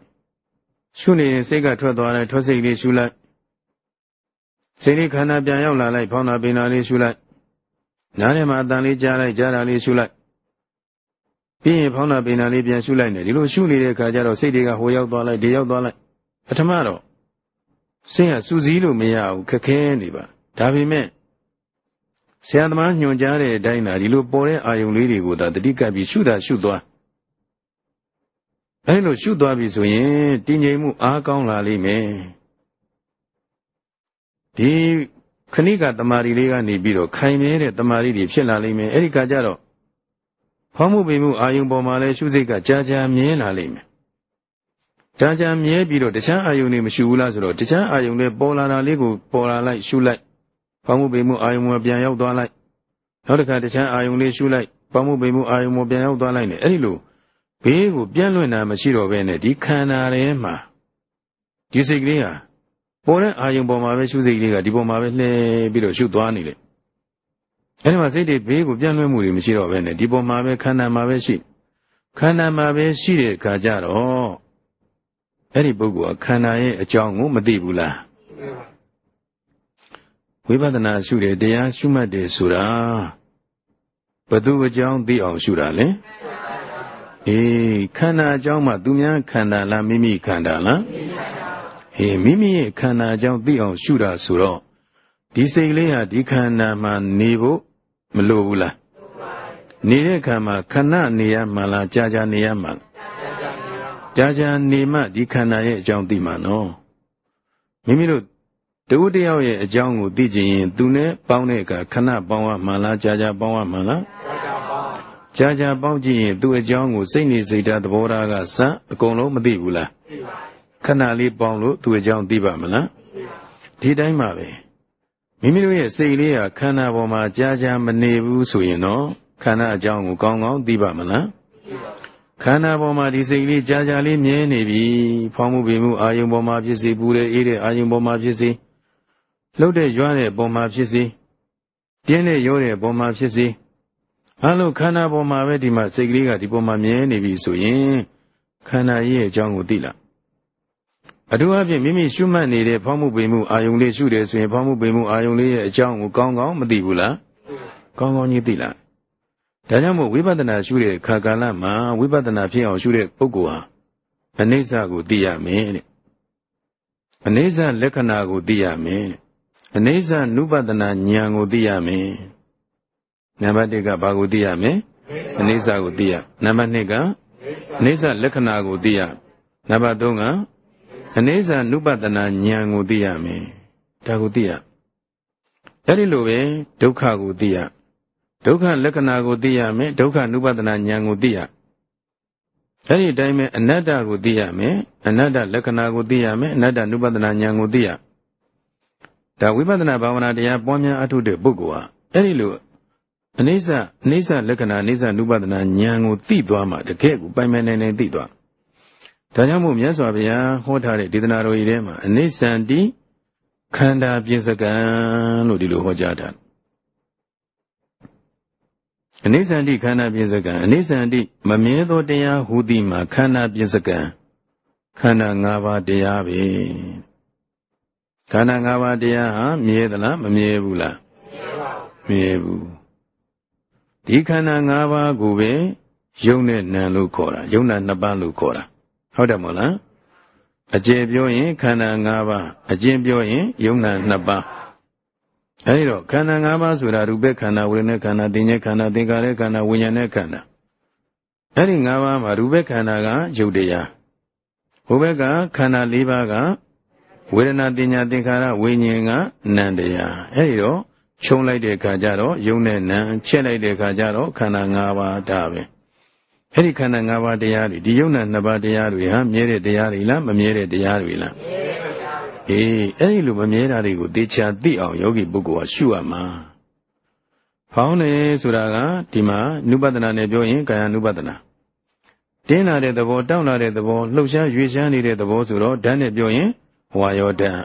ရှုနေရင်စိတ်ကထွက်သွားတယ်ထွက်စိတ်လေးရှုလိုက်စိတ်လေးခန္ဓာပြန်ရောက်လာလိုက်ဘောင်းနာပိန်နာလေးရှုလိုက်နားထဲမှာအတန်လေးကြားလိုက်ကြားတာလေးရှုလိုက်ပြီးရင်ဖောင်းနာပိန်နာလေးပြန်ရှုလိုက်နေဒီလိုရှုနေတဲ့အခါကျတော့စိတ်တွေကဟိုရောက်သွားလိုက်ဒီရောက်သွားလိုက်ပထမတော့စိတ်ကစူးစီးလို့မရဘူးခက်ခဲနေပါဒါပေမဲ့ဆရာသမားညွှန်ကြားတဲ့အတိုင်းသာဒီလိုပေါ်တဲ့အာယုံလေးတွေကိုသာတတိကပ်ပြီးရှုတာရှုသွား အဲဒီလိုရှုသွားပြီဆိုရင်တည်ငြိမ်မှုအားကောင်းလာလိမ့်မယ်ဒီခဏိကတမာရီလေးကနေပြီးတော့ခိုင်မြဲတဲ့တမာရီတွေဖြစ်လာလိမ့်မယ်အဲဒီကကြတော့ဖောင်းမှုပိမှုအာယုံပေါ်မှာလဲရှုစိတ်ကကြာကြာမြဲလာလိမ့်မယ်ကြာကြာမြဲပြီးတော့တခြားအာယုံတွေမရှိဘူးလားဆိုတော့တခြားအာယုံတွေပေါ်လာတာလေးကိုပေါ်လာလိုက်ရှုလိုက်ဖောင်းမှုပိမှုအာယုံမှာပြန်ရောက်သွားလိုက်နောက်တစ်ခါတခြားအာယုံလေးရှုလိုက်ဖောင်းမှုပိမှုအာယုံမှာပြန်ရောက်သွားလိုက်နေအဲ့ဒီလို ဘေးကိုပြန့်လွင့်တာမရှိတော့ဘဲနဲ့ဒီခန္ဓာထဲမှာဒီစိတ်ကလေးဟာပေါ်တဲ့အာယုံပေါ်မှာပဲရှုစိတ်ကလေးကဒီပေါ်မှာပဲလှည့်ပြီးတော့ရှုသွားနေလေအဲဒီမှာစိတ်တွေဘေးကိုပြန့်လွင့်မှုတွေမရှိတော့ဘဲနဲ့ဒီပေါ်မှာပဲခန္ဓာမှာပဲရှိခန္ဓာမှာပဲရှိတဲ့အခါကျတော့အဲ့ဒီပုဂ္ဂိုလ်ကခန္ဓာရဲ့အကြောင်းကိုမသိဘူးလားဝိပဿနာရှုတယ်တရားရှုမှတ်တယ်ဆိုတာဘသူအကြောင်းသိအောင်ရှုတာလဲ အေးခန္ဓာအကြောင်းမှသူများခန္ဓာလားမိမိခန္ဓာလားဟေးမိမိရဲ့ခန္ဓာအကြောင်းသိအောင်ရှုတာဆိုတော့ဒီစိတ်လေးဟာဒီခန္ဓာမှာနေဖို့မလိုဘူးလားနေတဲ့အခါမှာခဏနေရမှလားကြာကြာနေရမှလားကြာကြာနေမှဒီခန္ဓာရဲ့အကြောင်းသိမှာနော်မိမိတို့တဝတ္တယောက်ရဲ့အကြောင်းကိုသိကြရင်သူနဲ့ပေါင်းတဲ့အခါခဏပေါင်းရမှလားကြာကြာပေါင်းရမှလား ကြာကြာပေါင်းကြည့်ရင်သူ့အကြောင်းကိုစိတ်နေစိတ်ဓာတ်သဘောထားကစအကုန်လုံးမသိဘူးလားခဏလေးပေါင်းလို့သူ့အကြောင်းသိပါမလားဒီတိုင်းပါပဲမိမိတို့ရဲ့စိတ်လေးဟာခန္ဓာပေါ်မှာကြာကြာမနေဘူးဆိုရင်တော့ခန္ဓာအကြောင်းကိုကောင်းကောင်းသိပါမလားခန္ဓာပေါ်မှာဒီစိတ်လေးကြာကြာလေးမြဲနေပြီဖောင်းမှုပေမှုအာယုံပေါ်မှာဖြစ်စီပူတဲ့အေးတဲ့အာယုံပေါ်မှာဖြစ်စီလှုပ်တဲ့ရွာတဲ့ပုံမှာဖြစ်စီပြင်းတဲ့ရိုးတဲ့ပုံမှာဖြစ်စီ အလုံးခန္ဓာပေါ်မှာပဲဒီမှာစိတ်ကလေးကဒီပုံမှာမြဲနေပြီဆိုရင်ခန္ဓာရဲ့အကြောင်းကိုသိလားအထူးအဖြင့်မိမိရှုမှတ်နေတဲ့ဖောင်းမှုပေမှုအာယုံလေးရှုတယ်ဆိုရင်ဖောင်းမှုပေမှုအာယုံလေးရဲ့အကြောင်းကိုကောင်းကောင်းမသိဘူးလားကောင်းကောင်းကြီးသိလားဒါကြောင့်မို့ဝိပဿနာရှုတဲ့ခါကာလမှာဝိပဿနာဖြစ်အောင်ရှုတဲ့ပုဂ္ဂိုလ်ဟာအနိစ္စကိုသိရမယ်တဲ့အနိစ္စလက္ခဏာကိုသိရမယ်အနိစ္စနုပဒနာဉာဏ်ကိုသိရမယ် နံပါတ်1ကဘာကိုသိရမလဲအနိစ္စကိုသိရနံပါတ်2ကအနိစ္စလက္ခဏာကိုသိရနံပါတ်3ကအနိစ္စနုပဒနာဉာဏ်ကိုသိရမယ်ဒါကိုသိရအဲ့ဒီလိုပဲဒုက္ခကိုသိရဒုက္ခလက္ခဏာကိုသိရမယ်ဒုက္ခနုပဒနာဉာဏ်ကိုသိရအဲ့ဒီအတိုင်းပဲအနတ္တကိုသိရမယ်အနတ္တလက္ခဏာကိုသိရမယ်အနတ္တနုပဒနာဉာဏ်ကိုသိရဒါဝိပဿနာဘာဝနာတရားပွားများအထုတဲ့ပုဂ္ဂိုလ်ဟာအဲ့ဒီလို အနိစ္စအနိစ္စလက္ခဏာအနိစ္စနုပဒနာဉာဏ်ကိုသိသွားမှတကယ်ကိုပိုင်ပိုင်နိုင်နိုင်သိသွားဒါကြောင့်မို့မြတ်စွာဘုရားဟောထားတဲ့ဒေသနာတော်ကြီးထဲမှာအနိစ္စံတိခန္ဓာပြစ္ဆကံလို့ဒီလိုဟောကြားထားအနိစ္စံတိခန္ဓာပြစ္ဆကံအနိစ္စံတိမမြဲသောတရားဟူသည်မှာခန္ဓာပြစ္ဆကံခန္ဓာ၅ပါးတရားပဲခန္ဓာ၅ပါးတရားဟာမြဲသလားမမြဲဘူးလားမမြဲဘူး ဒီခန္ဓာ၅ပါးကိုပဲယုံနဲ့နံလို့ခေါ်တာယုံနာနှစ်ပါးလို့ခေါ်တာဟုတ်တယ်မို့လားအကျေပြောရင်ခန္ဓာ၅ပါးအကျဉ်းပြောရင်ယုံနာနှစ်ပါးအဲဒီတော့ခန္ဓာ၅ပါးဆိုတာရူပခန္ဓာဝိညာဉ်ခန္ဓာသင်္ညေခန္ဓာသင်္ခါရခန္ဓာဝိညာဉ်နဲ့ခန္ဓာအဲဒီ၅ပါးမှာရူပခန္ဓာကယုတ်တရားဟိုဘက်ကခန္ဓာ၄ပါးကဝေဒနာတင်ညာသင်္ခါရဝိညာဉ်ကနံတရားအဲဒီတော့ ခြုံလိုက်တဲ့အခါကျတော့ယုံနဲ့နံချက်လိုက်တဲ့အခါကျတော့ခန္ဓာ၅ပါးဒါပဲအဲ့ဒီခန္ဓာ၅ပါးတရားတွေဒီယုံနာ၂ပါးတရားတွေဟာမြဲတဲ့တရားတွေလားမမြဲတဲ့တရားတွေလားမြဲတဲ့တရားတွေအေးအဲ့ဒီလိုမမြဲတာတွေကိုသေချာသိအောင်ယောဂီပုဂ္ဂိုလ်ကရှုရမှာဖောင်းတယ်ဆိုတာကဒီမှာနုပဒနာနဲ့ပြောရင်ကာယ ानु ပဒနာတင်းလာတဲ့သဘောတောင့်လာတဲ့သဘောလှုပ်ရှားရွေ့ရှားနေတဲ့သဘောဆိုတော့ဓာတ်နဲ့ပြောရင်ဝါယောဓာတ်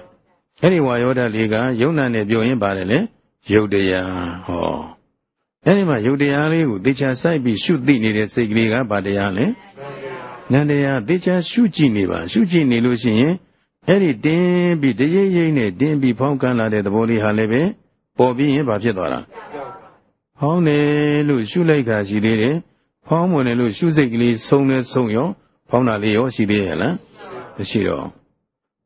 အဲ့ဒီဝါယောဓာတ်လေးကယုံနာနဲ့ပြောရင်ပါတယ်လေ ယုတ်တရားဟောအဲဒီမှာယုတ်တရားလေးကိုသေချာစိုက်ပြီးရှုသိနေတဲ့စိတ်ကလေးကဘာတရားလဲနန္တရားသေချာရှုကြည့်နေပါရှုကြည့်နေလို့ရှိရင်အဲ့ဒီတင်းပြီးတရိပ်ရိပ်နဲ့တင်းပြီးဖောင်းကန်းလာတဲ့သဘောလေးဟာလည်းပဲပေါ်ပြီးရင်ဘာဖြစ်သွားတာဖောင်းတယ်လို့ရှုလိုက်တာရှိသေးတယ်ဖောင်းမဝင်လို့ရှုစိတ်ကလေးဆုံးလဲဆုံးရောဖောင်းတာလေးရောရှိသေးရဲ့လားမရှိတော့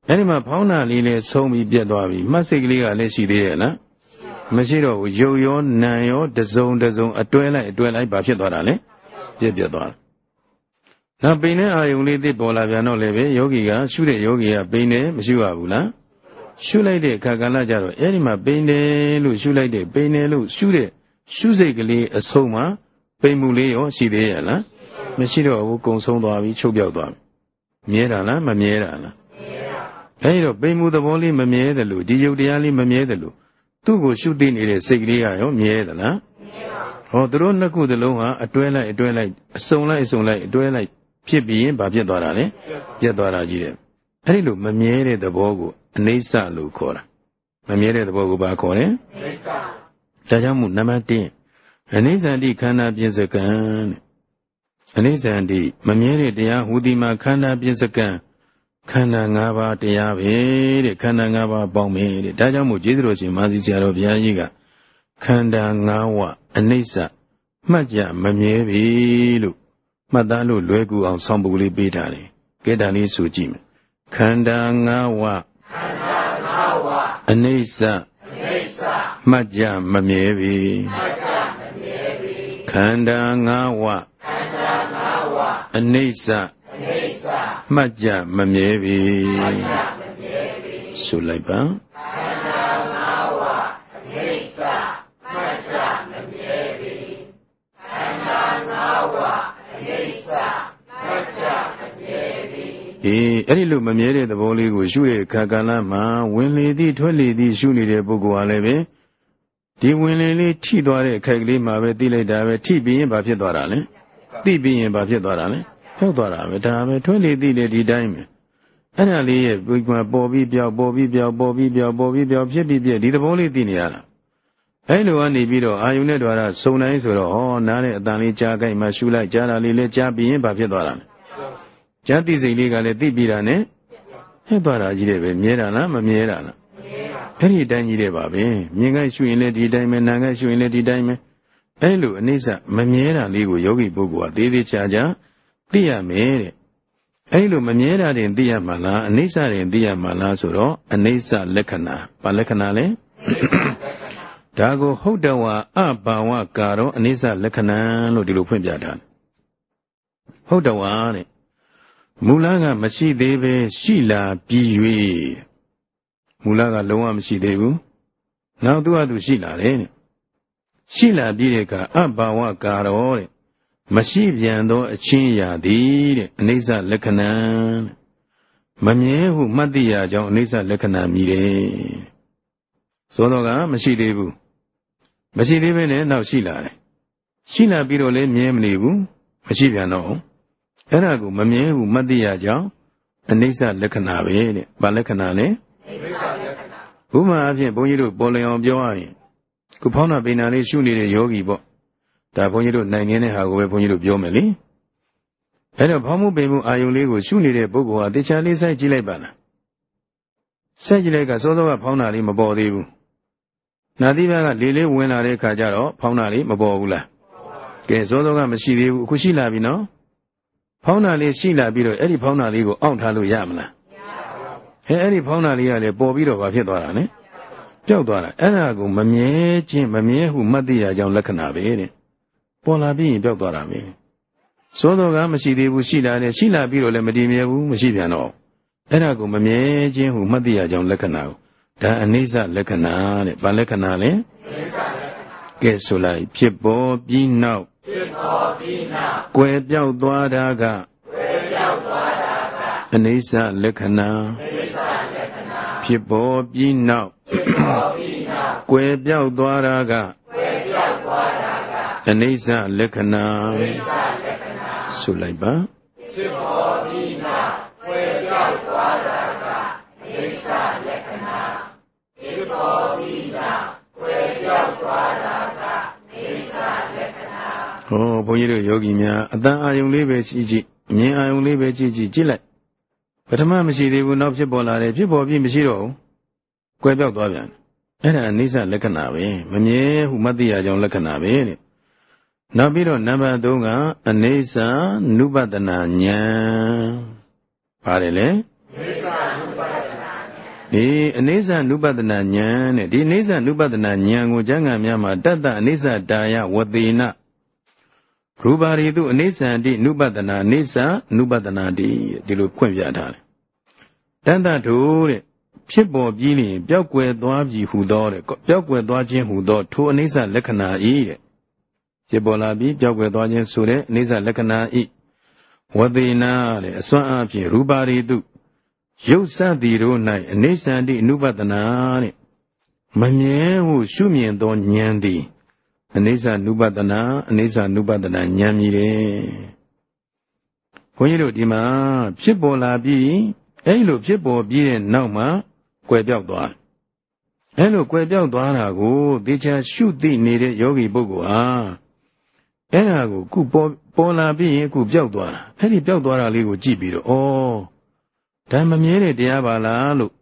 အဲ့ဒီမှာဖောင်းတာလေးလည်းဆုံးပြီးပြတ်သွားပြီမှတ်စိတ်ကလေးကလည်းရှိသေးရဲ့လား မရှိတော့ဘူးရုပ်ရောနာမ်ရောတစုံတစုံအတွဲလိုက်အတွဲလိုက်ဘာဖြစ်သွားတာလဲပြက်ပြက်သွားတာနောက်ပိန်တဲ့အာယုံလေးသိပေါ်လာပြန်တော့လည်းပဲယောဂီကရှုတဲ့ယောဂီကပိန်တယ်မရှိရဘူးလားရှုလိုက်တဲ့အခါကလည်းကြတော့အဲ့ဒီမှာပိန်တယ်လို့ရှုလိုက်တဲ့ပိန်တယ်လို့ရှုတဲ့ရှုစိတ်ကလေးအဆုံးမှာပိန်မှုလေးရောရှိသေးရဲ့လားမရှိတော့ဘူးကုံဆုံးသွားပြီချုပ်ပြောက်သွားပြီမြဲတာလားမမြဲတာလားမြဲတာအဲဒီတော့ပိန်မှုသဘောလေးမမြဲတယ်လို့ဒီယုတ်တရားလေးမမြဲတယ်လို့ သူ့ကိုရှုသိနေတဲ့စိတ်ကလေးကရောမြဲသလားဟောသူတို့နှစ်ခုသလုံးဟာအတွဲလိုက်အတွဲလိုက်အစုံလိုက်အစုံလိုက်အတွဲလိုက်ဖြစ်ပြီးရင်ဘာဖြစ်သွားတာလဲပြတ်သွားတာကြီးတယ်အဲ့ဒီလိုမမြဲတဲ့သဘောကိုအနိစ္စလို့ခေါ်တာမမြဲတဲ့သဘောကိုဘာခေါ်လဲအနိစ္စဒါကြောင့်မို့နံပါတ်1အနိစ္စတိခန္ဓာပြစ္ဆကံတဲ့အနိစ္စတိမမြဲတဲ့တရားဟူသည်မှာခန္ဓာပြစ္ဆကံ ခန္ဓာ၅ပါးတရားပဲတဲ့ခန္ဓာ၅ပါးပေါင်းမယ်တဲ့ဒါကြောင့်မို့ကျေးဇူးတော်ရှင်မာသီဆရာတော်ဘုရားကြီးကခန္ဓာ၅ဝအနိစ္စမှတ်ကြမမြဲပြီလို့မှတ်သားလို့လွယ်ကူအောင်ဆောင်းပုဒ်လေးပေးထားတယ်ကဲဒါလေးဆိုကြည့်မယ်ခန္ဓာငါးဝခန္ဓာငါးဝအနိစ္စအနိစ္စမှတ်ကြမမြဲပြီမှတ်ကြမမြဲပြီခန္ဓာငါးဝခန္ဓာငါးဝအနိစ္စအနိစ္စ မှတ်ကြမမြဲပြီမှတ်ကြမမြဲပြီဆိုလိုက်ပါအေးအဲ့ဒီလိုမမြဲတဲ့သဘောလေးကိုရှုတဲ့အခါကလမှာဝင်လေသည်ထွက်လေသည်ရှုနေတဲ့ပုဂ္ဂိုလ်ဟာလည်းပဲဒီဝင်လေလေးထိသွားတဲ့အခိုက်ကလေးမှာပဲသိလိုက်တာပဲထိပြီးရင်ဘာဖြစ်သွားတာလဲသိပြီးရင်ဘာဖြစ်သွားတာလဲ ဖြောက်သွားတာပဲဒါပဲထွက်လေသိလေဒီတိုင်းပဲအဲ့ဒါလေးရဲ့ပေါ်ပြီးပြောက်ပေါ်ပြီးပြောက်ပေါ်ပြီးပြောက်ပေါ်ပြီးပြောက်ဖြစ်ပြီးပြဒီသဘောလေးသိနေရတာအဲ့လိုကနေပြီးတော့အာယုန်နဲ့တွာရစုံတိုင်းဆိုတော့ဩနားတဲ့အတန်လေးကြားကြိုက်မှရှုလိုက်ကြားတာလေးလည်းကြားပြီးရင်ဘာဖြစ်သွားတာလဲဉာဏ်သိစိတ်လေးကလည်းသိပြီးတာနဲ့ဟဲ့သွားတာကြီးတယ်ပဲမြဲတာလားမမြဲတာလားအဲ့ဒီအတိုင်းကြီးတယ်ပါပဲမြင်ခိုက်ရှုရင်လည်းဒီတိုင်းပဲနာခိုက်ရှုရင်လည်းဒီတိုင်းပဲအဲ့လိုအနိစ္စမမြဲတာလေးကိုယောဂီပုဂ္ဂိုလ်ကသေးသေးချာချာ သိရမယ်တဲ့အဲ့လိုမမြဲတာတင်သိရမှာလားအနိစ္စတင်သိရမှာလားဆိုတော့အနိစ္စလက္ခဏာဘာလက္ခဏာလဲဒါကိုဟုတ်တဝါအဘာဝကာရောအနိစ္စလက္ခဏာလို့ဒီလိုဖွင့်ပြထားတယ်ဟုတ်တဝါတဲ့မူလကမရှိသေးပဲရှိလာပြီး၍မူလကလုံးဝမရှိသေးဘူးနောက်သူ့အတူရှိလာတယ်ရှိလာပြီးတဲ့အခါအဘာဝကာရောတဲ့ မရှိပြန်သောအချင်းရာသည်တဲ့အနိစ္စလက္ခဏာမမြဲဟုမှတ်သိရကြောင်းအနိစ္စလက္ခဏာမြည်တယ်သို့တော့ကမရှိသေးဘူးမရှိသေးပဲနဲ့နောက်ရှိလာတယ်ရှိလာပြီးတော့လည်းမြဲမနေဘူးမရှိပြန်တော့အဲ့ဒါကိုမမြဲဘူးမသိရကြောင်းအနိစ္စလက္ခဏာပဲတဲ့။ဘာလက္ခဏာလဲ။အနိစ္စလက္ခဏာ။ဥပမာအဖြစ်ဘုန်းကြီးတို့ပေါ်လျောင်ပြောရရင်ခုဖောင်းနာပိန်နာလေးရှုနေတဲ့ယောဂီပေါ့။ ဒါဘုန်းကြီးတို့နိုင်နေတဲ့ဟာကိုပဲဘုန်းကြီးတို့ပြောမယ်လေ။အဲ့တော့ဖောင်းမှုပိန်မှုအာယုံလေးကိုရှုနေတဲ့ပုဂ္ဂိုလ်ဟာတေချာလေးစိုက်ကြည့်လိုက်ပါလား။စိုက်ကြည့်လိုက်ကစောစောကဖောင်းနာလေးမပေါ်သေးဘူး။နာသီးဘက်ကလေလေးဝင်လာတဲ့အခါကျတော့ဖောင်းနာလေးမပေါ်ဘူးလား။ကဲစောစောကမရှိသေးဘူးအခုရှိလာပြီနော်။ဖောင်းတာလေးရှိလာပြီးတော့အဲ့ဒီဖောင်းတာလေးကိုအောင့်ထားလို့ရမလားဟဲအဲ့ဒီဖောင်းတာလေးကလည်းပေါ်ပြီးတော့ဘာဖြစ်သွားတာလဲပျောက်သွားတာအဲ့ဒါကိုမမြဲခြင်းမမြဲဟုမှတ်သိရကြောင်းလက္ခဏာပဲတဲ့ ပေါ်လာပြီးရင်ပျောက်သွားတာပဲသို့တော်ကမရှိသေးဘူးရှိလာတယ်ရှိလာပြီးတော့လည်းမတည်မြဲဘူးမရှိပြန်တော့အဲ့ဒါကိုမမြဲခြင်းဟုမှတ်သိရကြောင်းလက္ခဏာကိုဒါအနိစ္စလက္ခဏာတဲ့ဘာလက္ခဏာလဲအနိစ္စလက္ခဏာကဲဆိုလိုက်ဖြစ်ပေါ်ပြီးနောက်ဖြစ်ပေါ်ပြီးနောက်ကွယ်ပြောက်သွားတာကကွယ်ပြောက်သွားတာကအနိစ္စလက္ခဏာအနိစ္စလက္ခဏာဖြစ်ပေါ်ပြီးနောက်ဖြစ်ပေါ်ပြီးနောက်ကွယ်ပြောက်သွားတာကကွယ်ပြောက်သွားတာက အနိစ္စလက္ခဏာအနိစ္စလက္ခဏာဆိုလိုက်ပါဖြစ်ပေါ်ပြီးနောက်ကွယ်ပြောက်သွားတာကအနိစ္စလက္ခဏာဖြစ်ပေါ်ပြီးနောက်ကွယ်ပြောက်သွားတာကအနိစ္စလက္ခဏာဟောဘုန်းကြီးတို့ယောဂီများအတန်အာယုံလေးပဲကြည့်ကြည့်အမြင်အာယုံလေးပဲကြည့်ကြည့်ကြည့်လိုက်ပထမမရှိသေးဘူးနောက်ဖြစ်ပေါ်လာတယ်ဖြစ်ပေါ်ပြီးမရှိတော့ဘူးကွယ်ပြောက်သွားပြန်အဲ့ဒါအနိစ္စလက္ခဏာပဲမမြဲဟုမသိရကြောင်းလက္ခဏာပဲတဲ့ နောက်ပြီးတော့နံပါတ်3ကအနိစ္စနုပတနာဉာဏ်ပါတယ်လေအနိစ္စနုပတနာဉာဏ်ဒီအနိစ္စနုပတနာဉာဏ်တဲ့ဒီအနိစ္စနုပတနာဉာဏ်ကိုကျမ်းဂန်များမှာတတ္တအနိစ္စတာယဝတိနာရူပါရီတုအနိစ္စံတိနုပတနာအနိစ္စနုပတနာတိဒီလိုဖွင့်ပြထားတယ်တန်တတို့တဲ့ဖြစ်ပေါ်ပြီးရင်ပျောက်ကွယ်သွားပြီဟူသောတဲ့ပျောက်ကွယ်သွားခြင်းဟူသောထိုအနိစ္စလက္ခဏာဤတဲ့ ဖြစ်ပေါ်လာပြီးပျောက်ကွယ်သွားခြင်းဆိုတဲ့အနိစ္စလက္ခဏာဤဝသေနာတဲ့အစွမ်းအဖြင့်ရူပါရီတုရုပ်စသည်တို့၌အနိစ္စံတိအနုပတနာတဲ့မမြဲဟုရှုမြင်သောဉာဏ်သည်အနိစ္စနုပဒနာအနိစ္စနုပဒနာဉာဏ်မြည်တယ်ဘုန်းကြီးတို့ဒီမှာဖြစ်ပေါ်လာပြီးအဲ့လိုဖြစ်ပေါ်ပြီးတဲ့နောက်မှာကွယ်ပြောက်သွားအဲ့လိုကွယ်ပြောက်သွားတာကိုသေချာရှုသိနေတဲ့ယောဂီပုဂ္ဂိုလ်ဟာ အဲ့ဒါကိုခုပေါ်ပေါ်လာပြီးရင်ခုပြောက်သွားတာအဲ့ဒီပြောက်သွားတာလေးကိုကြည့်ပြီးတော့ဩဒါမမြဲတဲ့တရားပါလားလို့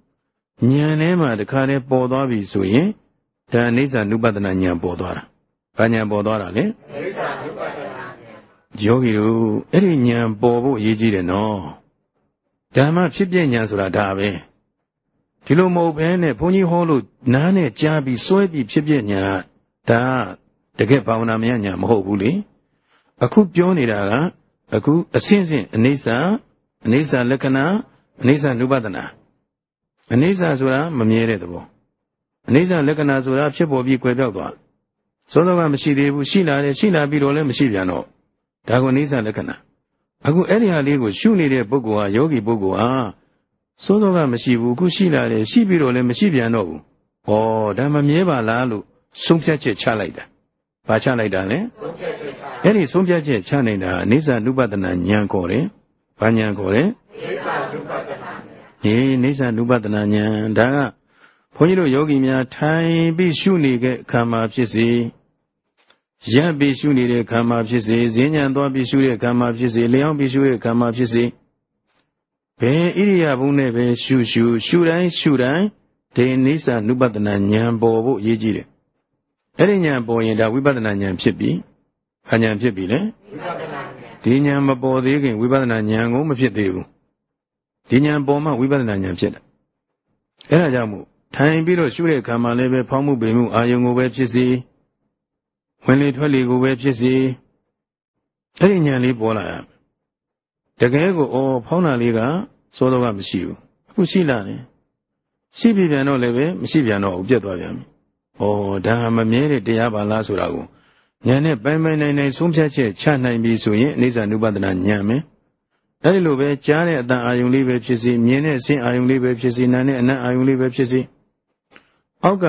ဉာဏ်ထဲမှာတခါတည်းပေါ်သွားပြီဆိုရင်ဒါအနိစ္စနုပဒနာဉာဏ်ပေါ်သွားတာဘာညာပေါ်သွားတာလဲယောဂီတို့အဲ့ဒီဉာဏ်ပေါ်ဖို့အရေးကြီးတယ်နော်ဓမ္မဖြစ်ပြဉာဏ်ဆိုတာဒါပဲဒီလိုမဟုတ်ဘဲနဲ့ဘုန်းကြီးဟောလို့နားနဲ့ကြားပြီးစွဲပြီးဖြစ်ပြဉာဏ်ဒါ တကယ်ဘာဝနာမယဉာဏ်မဟုတ်ဘူးလေအခုပြောနေတာကအခုအစင်းစင်းအနိစ္စအနိစ္စလက္ခဏာအနိစ္စနုပဒနာအနိစ္စဆိုတာမမြဲတဲ့သဘောအနိစ္စလက္ခဏာဆိုတာဖြစ်ပေါ်ပြီးကွယ်ပြောက်သွားစောစောကမရှိသေးဘူးရှိလာတယ်ရှိလာပြီးတော့လည်းမရှိပြန်တော့ဒါကိုအိဋ္ဌလက္ခဏာအခုအဲ့ဒီဟာလေးကိုရှုနေတဲ့ပုဂ္ဂိုလ်ဟာယောဂီပုဂ္ဂိုလ်ဟာစောစောကမရှိဘူးအခုရှိလာတယ်ရှိပြီးတော့လည်းမရှိပြန်တော့ဘူးဩဒါမမြဲပါလားလို့ဆုံးဖြတ်ချက်ချလိုက်တာ ဘာချလိုက်တာလဲအဲ့ဒီဆုံးဖြတ်ချက်ချနိုင်တာအိဋ္ဌနုပဒနာဉာဏ်ခေါ်တယ်ဘာဉာဏ်ခေါ်တယ်အိဋ္ဌနုပဒနာဉာဏ်ဒီအိဋ္ဌနုပဒနာဉာဏ်ဒါကဘုန်းကြီးတို့ယောဂီများထိုင်ပြီးရှုနေတဲ့အခါမှာဖြစ်စေရပ်ပြီးရှုနေတဲ့ခန္ဓာဖြစ်စေဈဉ္ဉံသွားပြီးရှုတဲ့ခန္ဓာဖြစ်စေလျောင်းပြီးရှုတဲ့ခန္ဓာဖြစ်စေဘယ်ဣရိယာပုနဲ့ပဲရှုရှုရှုတိုင်းရှုတိုင်းဒီနိစ္စနုပဒနာဉာဏ်ပေါ်ဖို့အရေးကြီးတယ် အဲ့ဒီဉာဏ်ပေါ်ရင်ဒါဝိပဿနာဉာဏ်ဖြစ်ပြီဘာဉာဏ်ဖြစ်ပြီလဲဒီဉာဏ်မပေါ်သေးခင်ဝိပဿနာဉာဏ်ကိုမဖြစ်သေးဘူးဒီဉာဏ်ပေါ်မှဝိပဿနာဉာဏ်ဖြစ်တယ်အဲ့ဒါကြောင့်မို့ထိုင်ပြီးတော့ရှုတဲ့ခန္ဓာလည်းပဲဖောင်းမှုပိမှုအာယုံကိုပဲဖြစ်စေဝင်လေထွက်လေကိုပဲဖြစ်စေအဲ့ဒီဉာဏ်လေးပေါ်လာတကယ်ကိုအော်ဖောင်းတာလေးကစောတော့ကမရှိဘူးအခုရှိလာတယ်ရှိပြီပြန်တော့လည်းပဲမရှိပြန်တော့ဘူးပြတ်သွားပြန်ပြီ ဩဒါမမြဲတဲ့တရားပါလားဆိုတာကိုဉာဏ်နဲ့ပိုင်ပိုင်နိုင်နိုင်ဆုံးဖြတ်ချက်ချနိုင်ပြီဆိုရင်အိဋ္ဌာနုပဒနာဉာဏ်မယ်အဲ့ဒီလိုပဲကြားတဲ့အတန်အာယုံလေးပဲဖြစ်စီမြင်တဲ့အဆင်းအာယုံလေးပဲဖြစ်စီနားနဲ့အနံ့အာယုံလေးပဲဖြစ်စီအောက်က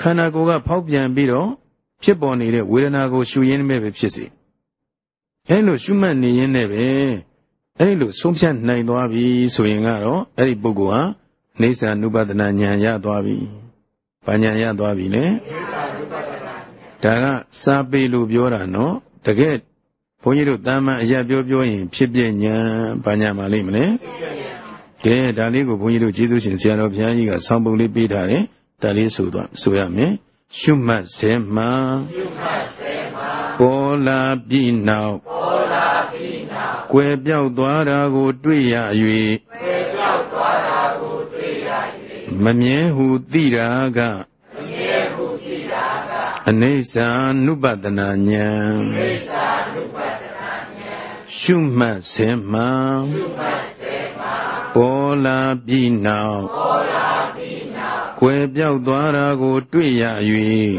ခန္ဓာကိုယ်ကဖောက်ပြန်ပြီးတော့ဖြစ်ပေါ်နေတဲ့ဝေဒနာကိုရှုရင်းမဲ့ပဲဖြစ်စေအဲလိုရှုမှတ်နေရင်းနဲ့ပဲအဲဒီလိုဆုံးဖြတ်နိုင်သွားပြီဆိုရင်ကတော့အဲ့ဒီပုဂ္ဂိုလ်ဟာနေသနုပဒနာဉာဏ်ရသွားပြီ။ ဘာဉာဏ်ရသွားပြီလဲ။ဒါကစာပေလို့ပြောတာနော်။တကယ်ဘုန်းကြီးတို့တာမန်အရာပြောပြောရင် ဖြစ်ပြဉာဏ်ဘာဉာဏ်မှလိမ့်မလဲ။ကဲဒါလေးကိုဘုန်းကြီးတို့ကျေးဇူးရှင်ဆရာတော်ဘုရားကြီးကဆောင်းပုံလေးပေးထားတယ်။ဒါလေးဆိုတော့ဆိုရမယ်။ရှုမှတ်စေမှရှုမှတ်စေမှပေါ်လာပြီးနောက်ပေါ်လာပြီးနောက်ကွယ်ပြောက်သွားတာကို တွေ့ရ၍ကွယ်ပြောက်သွားတာကိုတွေ့ရ၍ မမြဲဟုသိတာကမမြဲဟုသိတာကအနိစ္စ ानु ပတနာဉာဏ်အနိစ္စ ानु ပတနာဉာဏ်ရှုမှတ်စေမှရှုမှတ်စေမှပေါ်လာပြီးနောက်ပေါ်လာကွယ်ပြောက်သွားတာကိုတွေ့ရ၍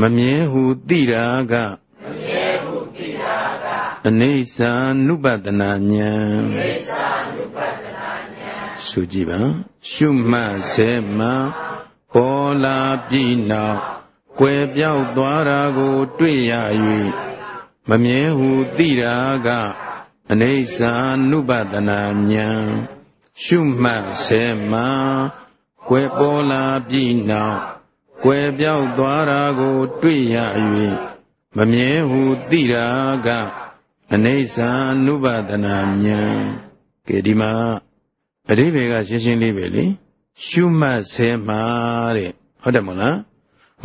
မမြဲဟုသိတာကမမြဲဟုသိတာကအနိစ္စ ानु ပတနာဉာဏ်အနိစ္စ ानु ပတနာဉာဏ် ရှုကြည့်ပါရှုမှတ်စေမှပေါ်လာပြီးနောက်ကွယ်ပြောက်သွားတာကို တွေ့ရ၍မမြဲဟုသိတာကအနိစ္စ ानु ပတနာဉာဏ်ရှုမှတ်ဆဲမှကွယ်ပေါ်လာပြီးနောက်ကွယ်ပြောက်သွားတာကို တွေ့ရ၍မမြဲဟုသိတာကအနိစ္စ ानु ပဒနာဉာဏ်ကဲဒီမှာ အဓိပ္ပာယ်ကရှင်းရှင်းလေးပဲလေရှုမှတ်ဆဲမှတဲ့ဟုတ်တယ်မဟုတ်လား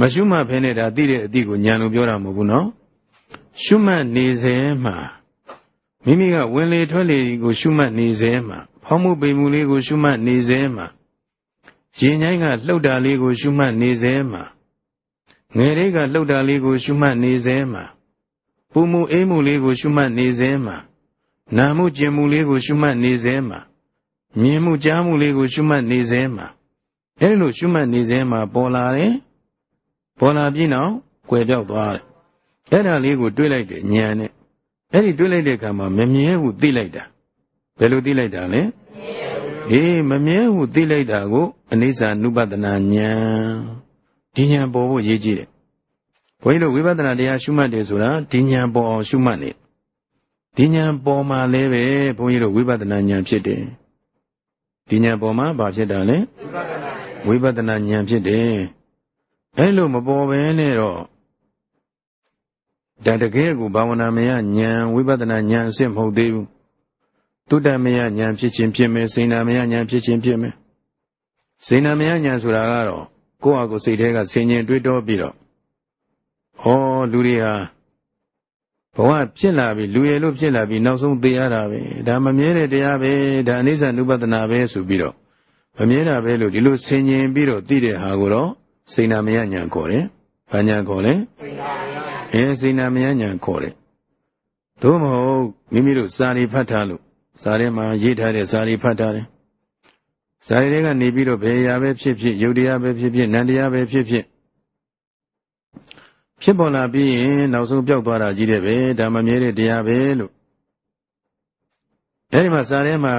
မရှုမှတ်ဖဲနဲ့ဒါသိတဲ့အသည့်ကိုဉာဏ်လို့ပြောတာမဟုတ်ဘူးနော်ရှုမှတ်နေစေမှမိမိကဝင်လေထွက်လေကိုရှုမှတ်နေစေမှဟောမှုပိမှုလေးကိုရှုမှတ်နေစေမှာရင်ချိုင်းကလှုပ်တာလေးကိုရှုမှတ်နေစေမှာငယ်လေးကလှုပ်တာလေးကိုရှုမှတ်နေစေမှာပူမှုအေးမှုလေးကိုရှုမှတ်နေစေမှာနာမှုကျင်မှုလေးကိုရှုမှတ်နေစေမှာ မြင်မှုကြားမှုလေးကိုရှုမှတ်နေစေမှာအဲဒီလိုရှုမှတ်နေစေမှာပေါ်လာတယ်ပေါ်လာပြီးနောက်ကွယ်ပြောက်သွားတယ်အဲ့ဒါလေးကိုတွေးလိုက်တယ်ဉာဏ်နဲ့အဲ့ဒီတွေးလိုက်တဲ့အခါမှာမမြဲဘူးသိလိုက်တာဘယ်လိုသိလိုက်တာလဲအေးမမြဲဟုသိလိုက်တာကိုအနိစ္စနုပဒနာဉာဏ်ဒီဉာဏ်ပေါ်ဖို့ရေးကြည့်တယ်ဘုန်းကြီးတို့ဝိပဿနာတရားရှုမှတ်တယ်ဆိုတာဒီဉာဏ်ပေါ်အောင်ရှုမှတ်နေဒီဉာဏ်ပေါ်မှာလည်းပဲဘုန်းကြီးတို့ဝိပဿနာဉာဏ်ဖြစ်တယ် ဒီဉာဏ်ပေါ်မှာဘာဖြစ်တာလဲဝိပဿနာဉာဏ်ဖြစ်တယ်အဲလိုမပေါ်ဘဲနဲ့တော့ဒါတကယ်ကိုဘာဝနာမယဉာဏ်ဝိပဿနာဉာဏ်အစစ်မဟုတ်သေးဘူးတုတ္တမယဉာဏ်ဖြစ်ခြင်းဖြစ်မယ်စိဏမယဉာဏ်ဖြစ်ခြင်းဖြစ်မယ်စိဏမယဉာဏ်ဆိုတာကတော့ကိုယ့်ဟာကိုယ်စိတ်ထဲကဆင်ញင်တွေးတောပြီးတော့ဟောလူတွေဟာ ဘဝဖြစ်လာပြီလူရည်လို့ဖြစ်လာပြီနောက်ဆုံးသိရတာပဲဒါမမြဲတဲ့တရားပဲဒါအနိစ္စနုပဒနာပဲဆိုပြီးတော့မမြဲတာပဲလို့ဒီလိုဆင်ញင်ပြီးတော့သိတဲ့ဟာကိုတော့စိဏမယညာခေါ်တယ်။ဘာညာခေါ်လဲ။စိဏမယညာ။အဲစိဏမယညာခေါ်တယ်။သို့မဟုတ်မိမိတို့စာရီဖတ်ထားလို့စာထဲမှာရေးထားတဲ့စာရီဖတ်ထားတယ်။စာရီတွေကနေပြီးတော့ဘယ်ရာပဲဖြစ်ဖြစ်ယုတ်တရားပဲဖြစ်ဖြစ်နန္တရားပဲဖြစ်ဖြစ် ဖြစ်ပေါ်လာပြီးရင်နောက်ဆုံးပျောက်သွားတာကြီးတဲ့ပဲဒါမမြဲတဲ့တရားပဲလို့အဲဒီမှာစာထဲမှာ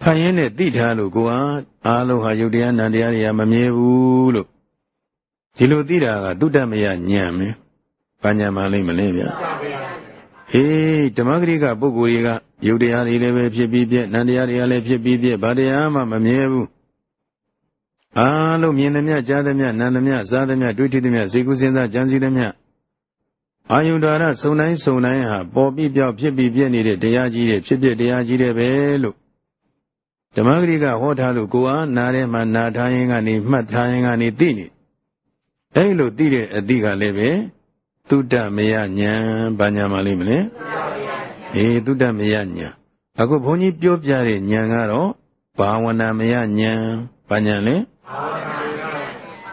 ဖန်ရင်းနဲ့သိထားလို့ကိုဟာအားလုံးဟာယုတ်တရားနံတရားတွေကမမြဲဘူးလို့ဒီလိုသိတာကသုတ္တမယဉာဏ်ပဲဘာဉာဏ်မှလိမ့်မလဲဗျာဟေးဓမ္မဂရိကပုဂ္ဂိုလ်တွေကယုတ်တရားတွေလည်းပဲဖြစ်ပြီးပြက်နံတရားတွေကလည်းဖြစ်ပြီးပြက်ဘာတရားမှမမြဲဘူး အားလုံးမြင်သမျှကြားသမျှနားသမျှစားသမျှတွေ့ထိသမျှစေကုစဉ်းစားကြံစည်သမျှအာယုဒါရစုံတိုင်းစုံတိုင်းဟာပေါ်ပြီးပြောက်ဖြစ်ပြီးပြည့်နေတဲ့တရားကြီးတွေဖြစ်ဖြစ်တရားကြီးတွေပဲလို့ဓမ္မဂရိကဟောထားလို့ကိုအားနားထဲမှာနာထားရင်ကနေမှတ်ထားရင်ကနေသိနေအဲ့လိုသိတဲ့အသည့်ကလည်းပဲသုတ္တမယညာဘာညာမလေးမလဲအေးသုတ္တမယညာအခုဘုန်းကြီးပြောပြတဲ့ညာကတော့ဘာဝနာမယညာဘာညာလဲ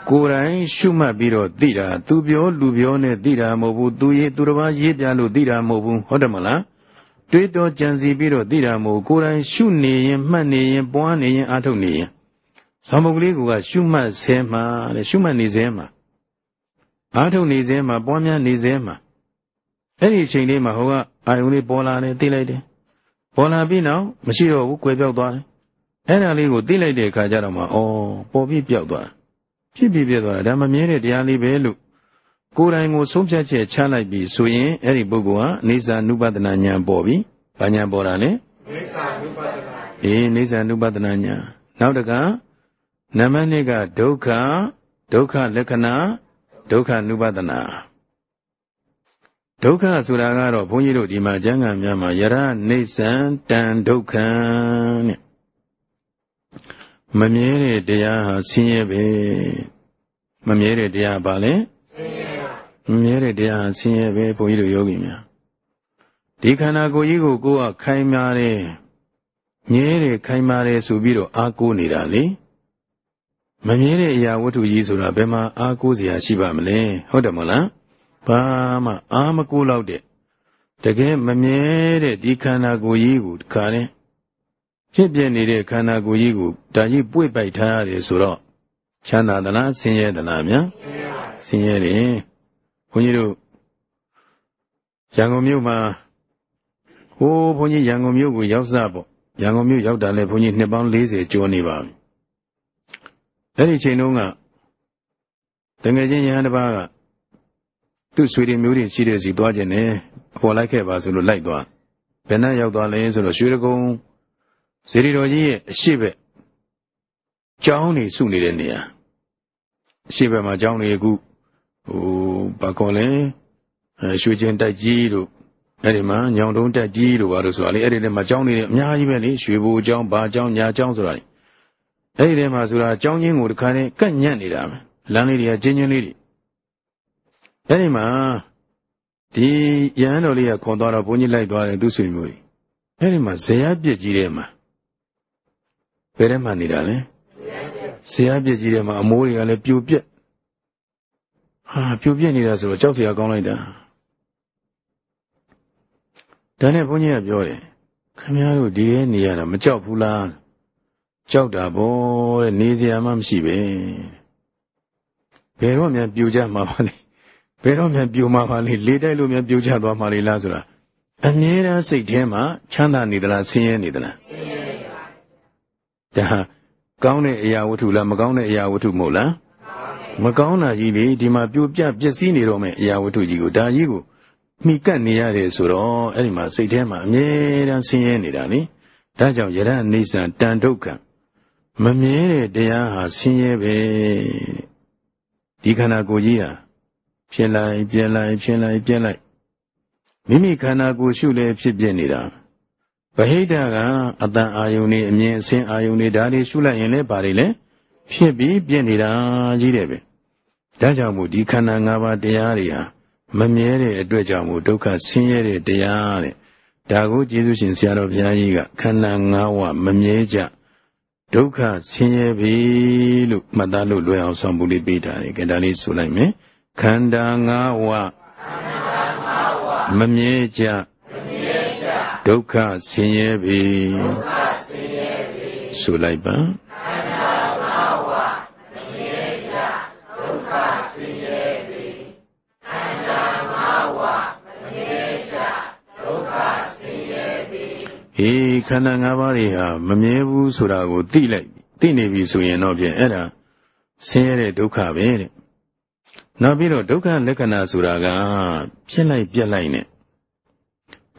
ကိုယ်တိုင်ရှုမှတ်ပြီးတော့သိတာသူပြောလူပြောနဲ့သိတာမဟုတ်ဘူးသူရေးသူတစ်ပါးရေးပြလို့သိတာမဟုတ်ဘူးဟုတ်တယ်မလားတွေးတောကြံစီပြီးတော့သိတာမဟုတ်ကိုယ်တိုင်ရှုနေရင်မှတ်နေရင်ပွားနေရင်အာထုတ်နေရင်သံဃုတ်ကလေးကရှုမှတ်ဆဲမှာတဲ့ရှုမှတ်နေဆဲမှာအာထုတ်နေဆဲမှာပွားများနေဆဲမှာအဲ့ဒီအချိန်လေးမှာဟိုကအာယုန်လေးပေါ်လာတယ်သိလိုက်တယ်ပေါ်လာပြီးနောက်မရှိတော့ဘူးကွယ်ပြောက်သွားတယ် အဲ့ဒါလေးကိုသိလိုက်တဲ့အခါကျတော့မှဩပေါ်ပြီးပြောက်သွားတာဖြစ်ပြီးပြသွားတာဒါမမြဲတဲ့တရားလေးပဲလို့ကိုယ်တိုင်ကိုဆုံးဖြတ်ချက်ချလိုက်ပြီဆိုရင်အဲ့ဒီပုဂ္ဂိုလ်ဟာနေစာနုပဒနာဉာဏ်ပေါ်ပြီ။ဘာဉာဏ်ပေါ်တာလဲ။နေစာနုပဒနာ။အေးနေစာနုပဒနာဉာဏ်။နောက်တကနံပါတ်2ကဒုက္ခဒုက္ခလက္ခဏာဒုက္ခနုပဒနာဒုက္ခဆိုတာကတော့ဘုန်းကြီးတို့ဒီမှာကျမ်းဂန်များမှာယရနေဆံတန်ဒုက္ခနဲ့ မမြဲတဲ့တရားဟာဆင်းရဲပဲမမြဲတဲ့တရားပါလဲဆင်းရဲပါမမြဲတဲ့တရားဟာဆင်းရဲပဲဘုန်းကြီးတို့ယောဂီများဒီခန္ဓာကိုယ်ကြီးကိုကိုယ်ကခိုင်မာတယ်မြဲတယ်ခိုင်မာတယ်ဆိုပြီးတော့အားကိုးနေတာလေမမြဲတဲ့အရာဝတ္ထုကြီးဆိုတာဘယ်မှာအားကိုးစရာရှိပါမလဲဟုတ်တယ်မဟုတ်လားဘာမှအားမကိုးလောက်တဲ့တကယ်မမြဲတဲ့ဒီခန္ဓာကိုယ်ကြီးကိုတခါနဲ့ ဖြစ်ပြနေတဲ့ခန္ဓာကိုယ်ကြီးကိုဒါကြီးပွေ့ပိုက်ထားရတယ်ဆိုတော့ချမ်းသာသလားဆင်းရဲသလားဗျာဆင်းရဲတယ်ဘုန်းကြီးတို့ရန်ကုန်မြို့မှာဟိုးဘုန်းကြီးရန်ကုန်မြို့ကိုရောက်စားပေါ့ရန်ကုန်မြို့ရောက်တာလဲဘုန်းကြီးနှစ်ပေါင်း40ကျော်နေပါပြီအဲ့ဒီချိန်တုန်းကတငယ်ချင်းရဟန်းတစ်ပါးကသူ့ဆွေတွေမျိုးတွေရှိတဲ့စီသွားခြင်းနဲ့ပေါ်လိုက်ခဲ့ပါဆိုလို့လိုက်သွားဘယ်နဲ့ရောက်သွားလဲဆိုတော့ရွှေရကုန်း ဇေဒီတော်ကြီးရဲ့အရှိဘက်ကျောင်းနေစုနေတဲ့နေရာအရှိဘက်မှာကျောင်းနေအခုဟိုဘာကောလဲရွှေချင်းတိုက်ကြီးတို့အဲ့ဒီမှာညောင်တုံးတက်ကြီးတို့ဘာလို့ဆိုတာလေအဲ့ဒီထဲမှာကျောင်းနေတယ်အများကြီးပဲလေရွှေဘိုကျောင်းဘာကျောင်းညာကျောင်းဆိုတာလေအဲ့ဒီထဲမှာဆိုတာကျောင်းချင်းကိုတခါနဲ့ကန့်ညံ့နေတာပဲလမ်းလေးတွေကချင်းချင်းလေးတွေအဲ့ဒီမှာဒီရဟန်းတော်လေးကခွန်သွားတော့ဘုန်းကြီးလိုက်သွားတယ်သူ့ဆွေမျိုးကြီးအဲ့ဒီမှာဇေယျပြစ်ကြီးထဲမှာဘ ယ်ထဲမှာနေတာလဲဇေယျပြစ်ကြီးထဲမှာအမိုးတွေကလည်းပြိုပြက်ဟာပြိုပြက်နေတာဆိုတော့ကြောက်စရာကောင်းလိုက်တာဒါနဲ့ဘုန်းကြီးကပြောတယ်ခင်ဗျားတို့ဒီထဲနေရတာမကြောက်ဘူးလားကြောက်တာဗောတဲ့နေစရာမှမရှိပဲဘယ်တော့မှပြိုကြမှာပါလဲဘယ်တော့မှပြိုမှာပါလဲလေတိုက်လို့မှပြိုကျသွားမှာလေလားဆိုတာအမြဲတမ်းစိတ်ထဲမှာချမ်းသာနေသလားဆင်းရဲနေသလားဆင်းရဲ ပါဒါကောင်းတဲ့အရာဝတ္ထုလားမကောင်းတဲ့အရာဝတ္ထုမဟုတ်လားမကောင်းတာကြီးလေဒီမှာပြိုပြပျက်စီးနေတော့မယ်အရာဝတ္ထုကြီးကိုဒါကြီးကိုမိကပ်နေရတယ်ဆိုတော့အဲ့ဒီမှာစိတ်ထဲမှာအမြဲတမ်းဆင်းရဲနေတာလေဒါကြောင့်ယရအိဆံတန်ဒုက္ခမမြဲတဲ့တရားဟာဆင်းရဲပဲဒီခန္ဓာကိုယ်ကြီးဟာဖြစ်လိုက်ပြက်လိုက်ဖြစ်လိုက်ပြက်လိုက်မိမိခန္ဓာကိုယ်ရှုလဲဖြစ်ပြနေတာ ဗဟိတကအတန်အာယုန်နေအမြင်အစင်းအာယုန်နေဒါတွေရှုလိုက်ရင်လည်းဘာတွေလဲဖြစ်ပြီးပြက်နေတာကြီးတယ်ပဲဒါကြောင့်မို့ဒီခန္ဓာ၅ပါးတရားတွေဟာမမြဲတဲ့အတွက်ကြောင့်မို့ဒုက္ခဆင်းရဲတဲ့တရားတဲ့ဒါကိုကျေးဇူးရှင်ဆရာတော်ဘုရားကြီးကခန္ဓာ၅ဝမမြဲကြဒုက္ခဆင်းရဲပြီလို့မှတ်သားလို့လွယ်အောင်ဆောင်ပုလေးပေးထားတယ်။ကြဒါလေးဆိုလိုက်မယ်။ခန္ဓာ၅ဝမမြဲကြ ဒုက္ခဆင်းရဲပြီဆိုလိုက်ပါဟေးခန္ဓာ၅ပါးတွေဟာမမြဲဘူးဆိုတာကိုသိလိုက်သိနေပြီဆိုရင်တော့ဖြင့်အဲ့ဒါဆင်းရဲတဲ့ဒုက္ခပဲတဲ့နောက်ပြီးတော့ဒုက္ခလက္ခဏာဆိုတာကဖြစ်လိုက်ပြက်လိုက်နဲ့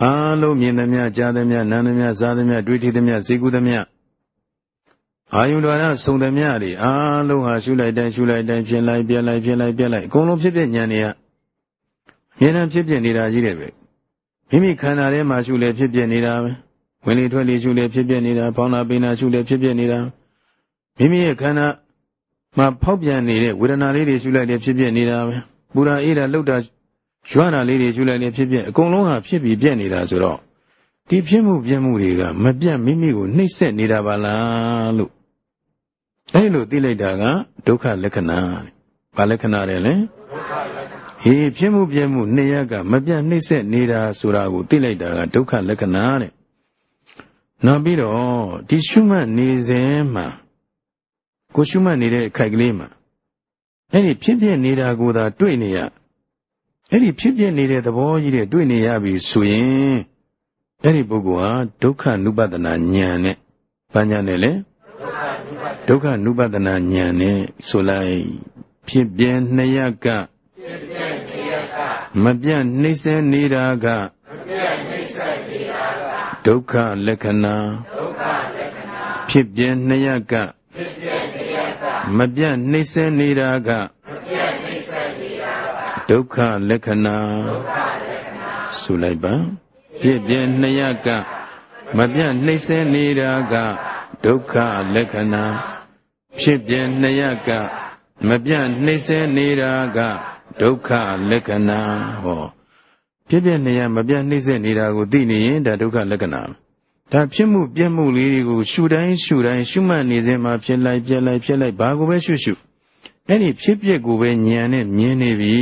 အားလုံးမြင်သမျှကြားသမျှနားသမျှစားသမျှတွေးထိသမျှစေကူသမျှအာယုဒ္ဒရစုံသမျှတွေအားလုံးဟာရှုလိုက်တိုင်းရှုလိုက်တိုင်းဖြစ်လိုက်ပြက်လိုက်ဖြစ်လိုက်ပြက်လိုက်အကုန်လုံးဖြစ်ပြဉာဏ်တွေကအမြဲတမ်းဖြစ်ပြနေတာကြီးတယ်ပဲမိမိခန္ဓာထဲမှာရှုလေဖြစ်ပြနေတာပဲဝင်လေထွက်လေရှုလေဖြစ်ပြနေတာဖောင်းနာပိနာရှုလေဖြစ်ပြနေတာမိမိရဲ့ခန္ဓာမှာဖောက်ပြန်နေတဲ့ဝေဒနာလေးတွေရှုလိုက်လေဖြစ်ပြနေတာပဲပူရာအေးတာလှုပ်တာ ရွာတာလေးတွေရှုလိုက်လေဖြစ်ပြအကုန်လုံးဟာဖြစ်ပြီးပြက်နေတာဆိုတော့ဒီဖြစ်မှုပြက်မှုတွေကမပြတ်မိမိကိုနှိမ့်ဆက်နေတာပါလားလို့အဲ့လိုသိလိုက်တာကဒုက္ခလက္ခဏာဘာလက္ခဏာလဲလဲဟေးဖြစ်မှုပြက်မှုနှစ်ရက်ကမပြတ်နှိမ့်ဆက်နေတာဆိုတာကိုသိလိုက်တာကဒုက္ခလက္ခဏာတဲ့နောက်ပြီးတော့ဒီရှုမှတ်နေစဉ်မှာကိုရှုမှတ်နေတဲ့အခိုက်ကလေးမှာအဲ့ဒီဖြစ်ပြနေတာကိုသာတွေ့နေရ အဲ့ဒီဖြစ်ပြနေတဲ့သဘောကြီးတဲ့တွေ့နေရပြီဆိုရင်အဲ့ဒီပုဂ္ဂိုလ်ဟာဒုက္ခနုပဒနာဉာဏ်နဲ့ဘာဉာဏ်နဲ့လဲဒုက္ခနုပဒနာဉာဏ်နဲ့ဆိုလိုက်ဖြစ်ပြနှစ်ရက်ကမပြတ်နှိမ့်စဲနေတာကဒုက္ခလက္ခဏာဖြစ်ပြနှစ်ရက်ကမပြတ်နှိမ့်စဲနေတာက ဒုက္ခလက္ခဏာဆိုလိုက်ပါဖြစ်ပြနှစ်ရက်ကမပြတ်နှိမ့်စဲနေတာကဒုက္ခလက္ခဏာဖြစ်ပြနှစ်ရက်ကမပြတ်နှိမ့်စဲနေတာကဒုက္ခလက္ခဏာဟောဖြစ်ပြနေရမပြတ်နှိမ့်ဆက်နေတာကိုသိနေရင်ဒါဒုက္ခလက္ခဏာဒါဖြစ်မှုပြက်မှုလေးတွေကိုရှုတိုင်းရှုတိုင်းရှုမှတ်နေစဉ်မှာဖြစ်လိုက်ပြက်လိုက်ဖြစ်လိုက်ဘာကိုပဲရှုရှုအဲ့ဒီဖြစ်ပျက်ကိုပဲဉာဏ်နဲ့မြင်နေပြီ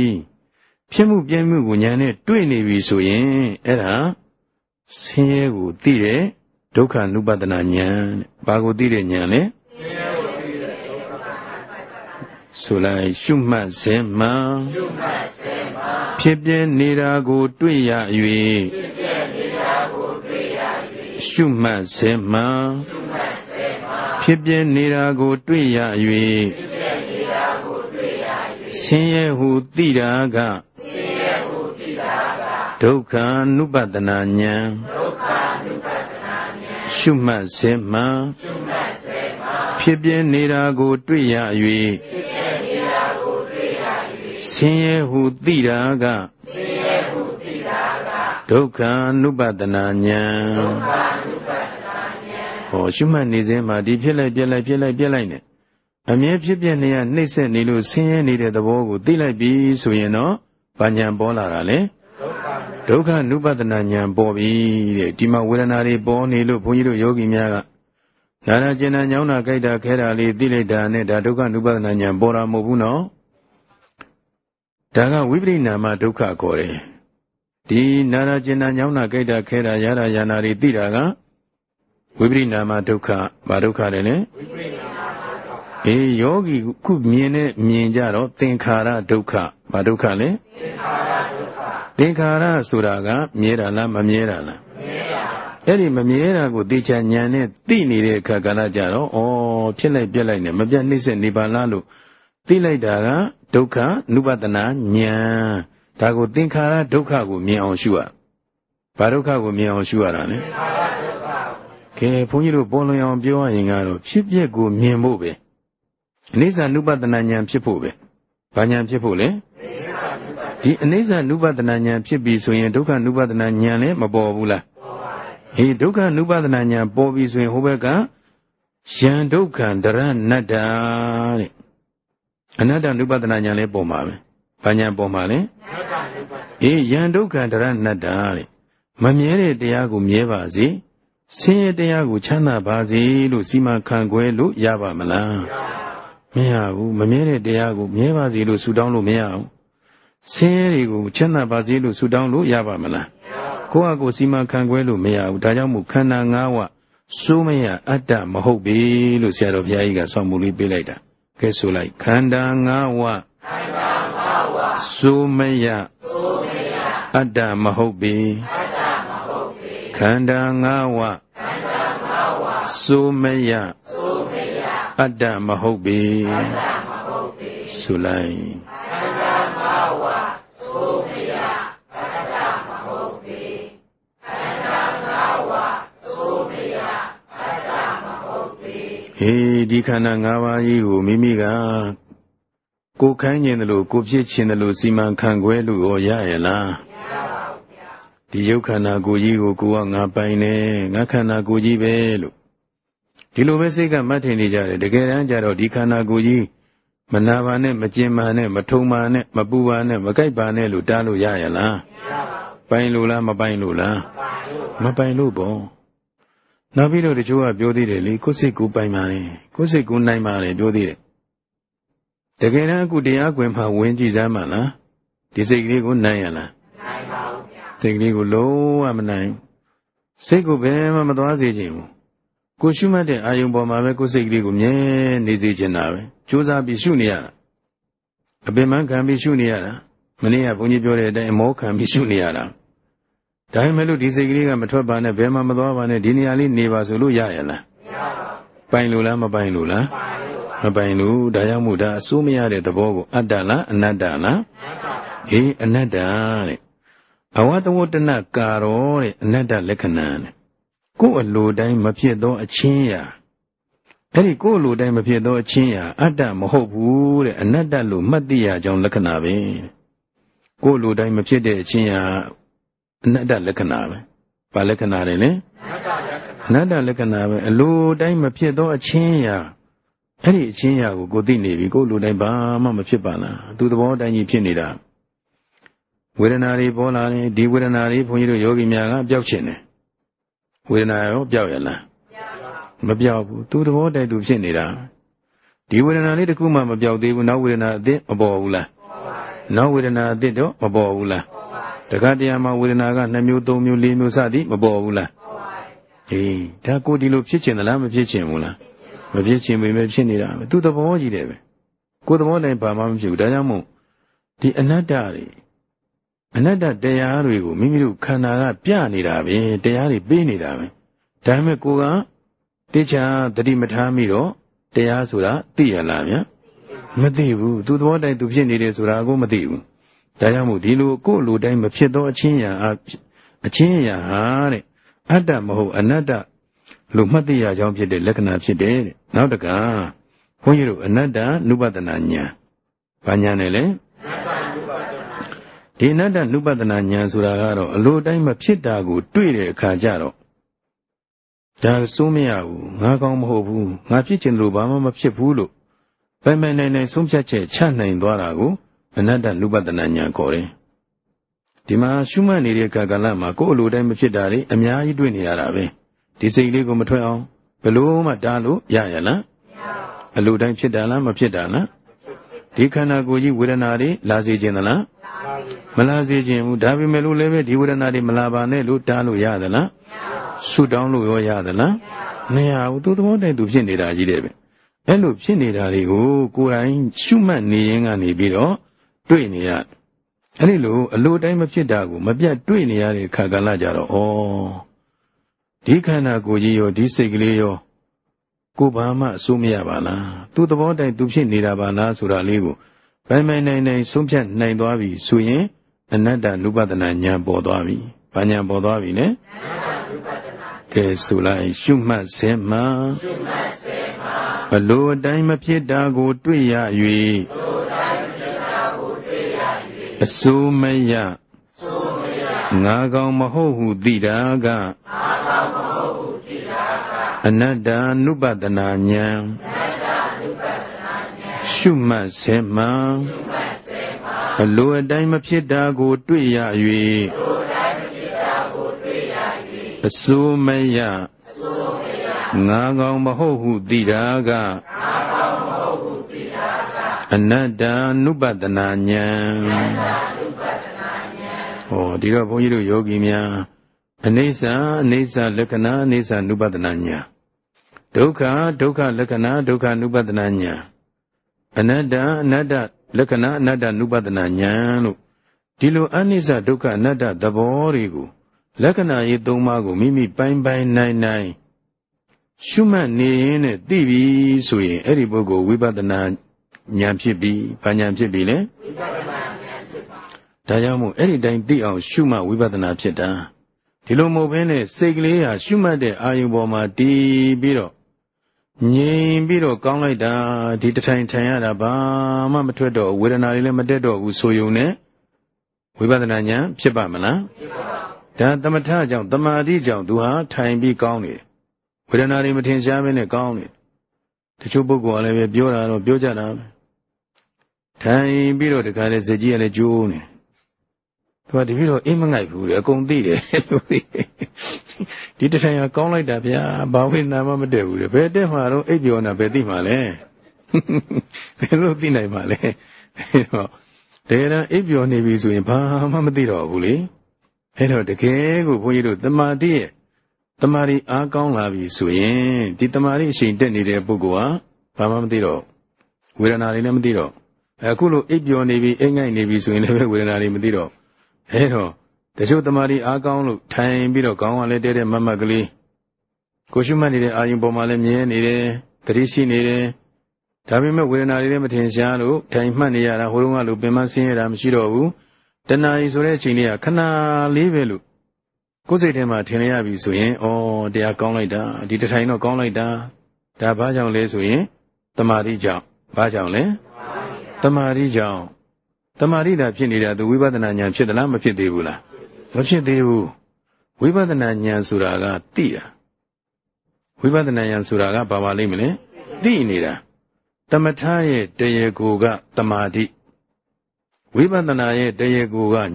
ဖြစ်မှုပြက်မှုကိုဉာဏ်နဲ့တွေ့နေပြီဆိုရင်အဲ့ဒါဆင်းရဲကိုသိတဲ့ဒုက္ခ ानु ပဒနာဉာဏ်ဘာကိုသိတဲ့ဉာဏ်လဲဆိုလိုက်ရှုမှတ်စဉ်မှာရှုမှတ်စဉ်မှာဖြစ်ပြနေတာကိုတွေ့ရ၍ဖြစ်ပြနေတာကို တွေ့ရ၍ရှုမှတ်စဉ်မှာရှုမှတ်စဉ်မှာဖြစ်ပြနေတာကို တွေ့ရ၍ဖြစ်ပြနေတာကိုတွေ့ရ၍ ဆင်းရဲဟုသိတာကဆင်းရဲဟုသိတာကဒုက္ခ ानु ပဒနာဉာဏ်ဒုက္ခ ानु ပဒနာဉာဏ်ရှုမှတ်စဉ်မှာရှုမှတ်စဉ်မှာဖြစ်ပြနေတာကိုတွေ့ရ၍ဆင်းရဲဟုသိတာကဆင်းရဲဟုသိတာကဒုက္ခ ानु ပဒနာညာဒုက္ခ ानु ပဒနာညာဟောရှုမှတ်နေစဉ်မှာဒီဖြစ်လိုက်ပြက်လိုက်ဖြစ်လိုက်ပြက်လိုက်နဲ့ အမြဲဖြစ်ပြနေရနှိမ့်ဆက်နေလို့ဆင်းရဲနေတဲ့သဘောကိုသိလိုက်ပြီဆိုရင်တော့ဘာညာပေါ်လာတာလဲဒုက္ခ ानु ပဒနာညာပေါ်ပြီတဲ့ဒီမှာဝေဒနာတွေပေါ်နေလို့ဘုန်းကြီးတို့ယောဂီများကနာနာကျင်နာညောင်းတာကြိုက်တာခဲတာလေးသိလိုက်တာနဲ့ဒါဒုက္ခ ानु ပဒနာညာပေါ်တာမဟုတ်ဘူးနော်ဒါကဝိပရိနာမဒုက္ခခေါ်တယ်ဒီနာရာကျင်နာညောင်းနာကြိုက်တာခဲတာရတာယာနာတွေသိတာကဝိပရိနာမဒုက္ခဘာဒုက္ခလဲလဲဝိပရိနာမဒုက္ခ အေးယောဂီခုမြင်နဲ့မြင်ကြတော့သင်္ခါရဒုက္ခဘာဒုက္ခလဲသင်္ခါရဒုက္ခသင်္ခါရဆိုတာကမြဲတာလားမမြဲတာလားမြဲတာအဲ့ဒီမမြဲတာကိုသိချာဉာဏ်နဲ့သိနေတဲ့အခါကလည်းကြတော့ဩဖြစ်လိုက်ပြက်လိုက်နဲ့မပြတ်နှိမ့်ဆက်နေပါလားလို့သိလိုက်တာကဒုက္ခနုပတနာဉာဏ်ဒါကိုသင်္ခါရဒုက္ခကိုမြင်အောင်ရှုရဘာဒုက္ခကိုမြင်အောင်ရှုရတာလဲကဲဘုန်းကြီးတို့ပေါ်လွင်အောင်ပြောရရင်ကတော့ဖြစ်ပျက်ကိုမြင်ဖို့ပဲ အနိစ္စနုပတနာဉာဏ်ဖြစ်ဖို့ပဲဘာဉာဏ်ဖြစ်ဖို့လဲဒီအနိစ္စနုပတနာဉာဏ်ဖြစ်ပြီဆိုရင်ဒုက္ခနုပတနာဉာဏ်လည်းမပေါ်ဘူးလားဟေးဒုက္ခနုပဒနာဉာဏ်ပေါ်ပြီဆိုရင်ဟိုဘက်ကယံဒုက္ခံဒရဏတ္တာတဲ့အနတ္တနုပဒနာဉာဏ်လေးပေါ်မှာပဲ။ဘာဉာဏ်ပေါ်မှာလဲ။အနတ္တနုပဒအေးယံဒုက္ခတရဏတ္တာတဲ့မမြဲတဲ့တရားကိုမြဲပါစေဆင်းရဲတရားကိုချမ်းသာပါစေလို့စီမံခံခွဲလို့ရပါမလားမရဘူး မမြဲတဲ့တရားကိုမြဲပါစေလို့ဆုတောင်းလို့မရဘူးဆင်းရဲတွေကိုချမ်းသာပါစေလို့ဆုတောင်းလို့ရပါမလားကိုယ့်အကိုစီမံခံခွဲလို့မရဘူးဒါကြောင့်မို့ခန္ဓာ၅ဝစိုးမရအတ္တမဟုတ်ပြီလို့ဆရာတော်ဘုရားကြီးကဆောင်းမူလေးပေးလိုက်တာကဲဆိုလိုက်ခန္ဓာ၅ဝခန္ဓာ၅ဝစိုးမရစိုးမရအတ္တမဟုတ်ပြီအတ္တမဟုတ်ပြီခန္ဓာ၅ဝခန္ဓာ၅ဝစိုးမရစိုး မရအတ္တမဟုတ်ပြီအတ္တမဟုတ်ပြီဆိုလိုက်ဟေးဒီခန္ဓာ၅ပါးကြီးကိုမိမိကကိုခိုင်းခြင်းတယ်လို့ကိုဖြစ်ခြင်းတယ်လို့စီမံခန့်ခွဲလို့ရောရရဲ့လားမရပါဘူးဗျာဒီယုတ်ခန္ဓာကိုကြီးကိုကိုကငါပိုင်နေငါခန္ဓာကိုကြီးပဲလို့ ဒီလိုပဲစိတ်ကမှတ်ထင်နေကြတယ်တကယ်တမ်းကျတော့ဒီခန္ဓာကိုကြီးမနာပါနဲ့မကျင်ပါနဲ့မထုံပါနဲ့မပူပါနဲ့မကြိုက်ပါနဲ့လို့တားလို့ရရဲ့လားမရပါဘူးပိုင်လို့လားမပိုင်လို့လားမပိုင်လို့ပေါ့နောက်ပြီးတော့တချို့ကပြောသေးတယ်လေကိုယ်စိတ်ကိုပိုင်ပါတယ်ကိုယ်စိတ်ကိုနိုင်ပါတယ်ပြောသေးတယ်တကယ်တမ်းအခုတရားကွင်မှာဝင်ကြည့်စမ်းပါလားဒီစိတ်ကလေးကိုနိုင်ရလားနိုင်ပါဘူးဗျာစိတ်ကလေးကိုလုံးဝမနိုင်စိတ်ကိုဘယ်မှမသွားစေချင်ဘူး ကိုရှုမှတ်တဲ့အာယုံပေါ်မှာပဲကိုယ်စိတ်ကလေးကိုမြဲနေစေချင်တာပဲကြိုးစားပြီးရှုနေရတာအပင်မခံပြီးရှုနေရတာမနေ့ကဘုန်းကြီးပြောတဲ့အတိုင်းအမောခံပြီးရှုနေရတာဒါပေမဲ့လို့ဒီစိတ်ကလေးကမထွက်ပါနဲ့ဘယ်မှမသွားပါနဲ့ဒီနေရာလေးနေပါဆိုလို့ရရလားမရပါဘူးပိုင်လို့လားမပိုင်လို့လားမပိုင်လို့ဒါကြောင့်မို့ဒါအစိုးမရတဲ့သဘောကိုအတ္တလားအနတ္တလားဟေးအနတ္တတဲ့အဝတဝတ္တနကာရောတဲ့အနတ္တလက္ခဏာတဲ့ ကိုယ်အလိုတိုင်းမဖြစ်သောအချင်းရာအဲ့ဒီကိုယ်လိုတိုင်းမဖြစ်သောအချင်းရာအတ္တမဟုတ်ဘူးတဲ့အနတ္တလို့မှတ်သိရကြောင်းလက္ခဏာပဲကိုယ်လိုတိုင်းမဖြစ်တဲ့အချင်းရာအနတ္တလက္ခဏာပဲ။ဘာလက္ခဏာတွေလဲအနတ္တလက္ခဏာပဲအလိုတိုင်းမဖြစ်သောအချင်းရာအဲ့ဒီအချင်းရာကိုကိုသိနေပြီကိုလိုတိုင်းဘာမှမဖြစ်ပါလားသူသဘောတိုင်းကြီးဖြစ်နေတာဝေဒနာတွေပေါ်လာတယ်ဒီဝေဒနာတွေဘုန်းကြီးတို့ယောဂီများကပျောက်ချင်တယ် ဝေဒနာရောပျောက်ရလားမပျောက်ဘူးသူသဘောတိုင်းသူဖြစ်နေတာဒီဝေဒနာလေးတခုမှမပျောက်သေးဘူးနောက်ဝေဒနာအသစ်မပေါ်ဘူးလားနောက်ဝေဒနာအသစ်တော့မပေါ်ဘူးလားတခါတရံမှာဝေဒနာက2မျိုး3မျိုး4မျိုးစသည်မပေါ်ဘူးလားပေါ်ပါဘူးအေးဒါကိုဒီလိုဖြစ်ချင်သလားမဖြစ်ချင်ဘူးလားမဖြစ်ချင်ပေမဲ့ဖြစ်နေတာပဲသူသဘောကြီးတယ်ပဲကိုယ်သဘောနဲ့ဘာမှမဖြစ်ဘူးဒါကြောင့်မို့ဒီအနတ္တတွေ အနတ္တတရားတွေကိုမိမိတို့ခန္ဓာကပြနေတာပဲတရားတွေပေးနေတာပဲဒါပေမဲ့ကိုကတေချာတတိမထားမိတော့တရားဆိုတာသိရလားဗျမသိဘူးသူသဘောတိုင်းသူဖြစ်နေတယ်ဆိုတာကိုမသိဘူးဒါကြောင့်မို့ဒီလိုကိုယ်လိုတိုင်းမဖြစ်သောအချင်းရာအချင်းရာဟာတဲ့အတ္တမဟုတ်အနတ္တလို့မှတ်သိရကြောင်းဖြစ်တဲ့လက္ခဏာဖြစ်တယ်တဲ့နောက်တကဘုန်းကြီးတို့အနတ္တနုပဒနာညာဘာညာနဲ့လဲ ဒီအနတ္တနုပဒနာညာဆိုတာကတော့အလိုတိုင်းမဖြစ်တာကို တွေ့တဲ့အခါကျတော့ဒါစိုးမရဘူးငါကောင်းမဟုတ်ဘူးငါဖြစ်ချင်လို့ဘာမှမဖြစ်ဘူးလို့ပိုင်ပိုင်နိုင်နိုင်ဆုံးဖြတ်ချက်ချနိုင်သွားတာကိုအနတ္တနုပဒနာညာခေါ်တယ်ဒီမှာရှုမှတ်နေတဲ့ကာကလမှာကိုယ်အလိုတိုင်းမဖြစ်တာလေအများကြီးတွေ့နေရတာပဲဒီစိတ်လေးကိုမထွက်အောင်ဘလို့မှတားလို့ရရလားအလိုတိုင်းဖြစ်တာလားမဖြစ်တာလားဒီခန္ဓာကိုယ်ကြီးဝေဒနာတွေလာစေခြင်းသလား မလာစေခြင်းဘူးဒါပေမဲ့လို့လည်းပဲဒီဝေဒနာတွေမလာပါနဲ့လို့တားလို့ရသလားဆုတောင်းလို့ရောရသလားမရဘူးသူသဘောတည်းသူဖြစ်နေတာကြီးတယ်ပဲအဲ့လိုဖြစ်နေတာတွေကိုကိုယ်တိုင်ရှုမှတ်နေရင်ကနေပြီးတော့တွေ့နေရအဲ့ဒီလိုအလိုတိုင်းမဖြစ်တာကိုမပြတ်တွေ့နေရတဲ့ခါကလာကြတော့ဩဒီခန္ဓာကိုယ်ကြီးရောဒီစိတ်ကလေးရောကိုဘာမှအစိုးမရပါလားသူသဘောတိုင်းသူဖြစ်နေတာပါလားဆိုတာလေးကို ပိုင်ပိုင်နိုင်နိုင်ဆုံးဖြတ်နိုင်သွားပြီဆိုရင်အနတ္တနုပဒနာဉာဏ်ပေါ်သွားပြီဘာဉာဏ်ပေါ်သွားပြီလဲကဲဆိုလိုက်ရှုမှတ်စေမှရှုမှတ်စေမှအလိုအတိုင်းမဖြစ်တာကိုတွေ့ရ၍အစိုးမရငါကောင်မဟုတ်ဟုသိတာကအနတ္တနုပဒနာဉာဏ် ရှုမှတ်စေမှအလိုအတိုင်းမဖြစ်တာကို တွေ့ရ၍အစိုးမရငါကောင်မဟုတ်ဟုသိတာကအနတ္တနုပတနာဉာဏ်ဟောဒီတော့ဘုန်းကြီးတို့ယောဂီများအနေဆာအနေဆာလက္ခဏာအနေဆာနုပဒနာညာဒုက္ခဒုက္ခလက္ခဏာဒုက္ခနုပဒနာညာ အနတ္တအနတ္တလက္ခဏာအနတ္တနုပဒနာညာလို့ဒီလိုအနိစ္စဒုက္ခအနတ္တသဘောတွေကိုလက္ခဏာရေးသုံးပါးကိုမိမိပိုင်ပိုင်နိုင်နိုင်ရှုမှတ်နေရင်နဲ့သိပြီဆိုရင်အဲ့ဒီပုဂ္ဂိုလ်ဝိပဿနာဉာဏ်ဖြစ်ပြီ။ဘာဉာဏ်ဖြစ်ပြီလဲဝိပဿနာဒါကြောင့်မို့အဲ့ဒီတိုင်းသိအောင်ရှုမှတ်ဝိပဿနာဖြစ်တာဒီလိုမဟုတ်ဘဲနဲ့စိတ်ကလေးဟာရှုမှတ်တဲ့အာယုပေါ်မှာတည်ပြီးတော့ ငြိမ်ပြီးတော့ကောင်းလိုက်တာဒီတထိုင်ထိုင်ရတာဘာမှမထွက်တော့ဝေဒနာတွေလည်းမတက်တော့ဘူးဆိုယုံနဲ့ဝိပဿနာဉာဏ်ဖြစ်ပါမလားဖြစ်ပါဘူးဒါသမထကြောင့်တမာတိကြောင့်သူဟာထိုင်ပြီးကောင်းနေတယ်ဝေဒနာတွေမထင်ရှားဘဲနဲ့ကောင်းနေတယ်တချို့ပုဂ္ဂိုလ်ကလည်းပဲပြောတာတော့ပြောကြတာပဲထိုင်ပြီးတော့တခါလေစကြီးကလည်းကြိုးနေ သူကတပည့်တော်အိမ်မငိုက်ဘူးလေအကုန်သိတယ်လို့သိဒီတထိုင်ကကောင်းလိုက်တာဗျာဘာဝိနာမမတည့်ဘူးလေဘယ်တက်မှာတော့အိပ်ပြောနေတာဘယ်သိမှာလဲဘယ်လိုသိနိုင်မှာလဲအဲ့တော့တကယ်တမ်းအိပ်ပြောနေပြီဆိုရင်ဘာမှမသိတော့ဘူးလေအဲ့တော့တကယ်ကိုဘုန်းကြီးတို့တမာတိရဲ့တမာရီအားကောင်းလာပြီဆိုရင်ဒီတမာရီအချိန်တက်နေတဲ့ပုဂ္ဂိုလ်ဟာဘာမှမသိတော့ဝေဒနာတွေလည်းမသိတော့အခုလိုအိပ်ပျော်နေပြီအိမ်ငိုက်နေပြီဆိုရင်လည်းဝေဒနာတွေမသိတော့ အဲတော့တချို့တမာရီအားကောင်းလို့ထိုင်ပြီးတော့ခေါင်းကလည်းတဲတဲ့မမတ်ကလေးကိုရှုမှတ်နေတဲ့အာယုံပေါ်မှာလည်းမြဲနေတယ်တတိရှိနေတယ်ဒါပေမဲ့ဝေဒနာတွေလည်းမထင်ရှားလို့ထိုင်မှတ်နေရတာဟိုတုန်းကလိုပင်မဆင်းရတာမရှိတော့ဘူးတဏှာကြီးဆိုတဲ့အချိန်လေးကခဏလေးပဲလို့ကိုယ်စိတ်ထဲမှာထင်ရပြီဆိုရင်ဩတရားကောင်းလိုက်တာဒီတထိုင်တော့ကောင်းလိုက်တာဒါဘာကြောင့်လဲဆိုရင်တမာရီကြောင့်ဘာကြောင့်လဲတမာရီကြောင့် တမာရိတာဖြစ်နေတာသူဝိပဿနာဉာဏ်ဖြစ်သလားမဖြစ်သေးဘူးလားမဖြစ်သေးဘူးဝိပဿနာဉာဏ်ဆိုတာကသိတာဝိပဿနာဉာဏ်ဆိုတာကဘာပါလိမ့်မလဲသိနေတာတမထရဲ့တရေကိုကတမာတိဝိပဿနာရဲ့တရေကိုကဉာဏ်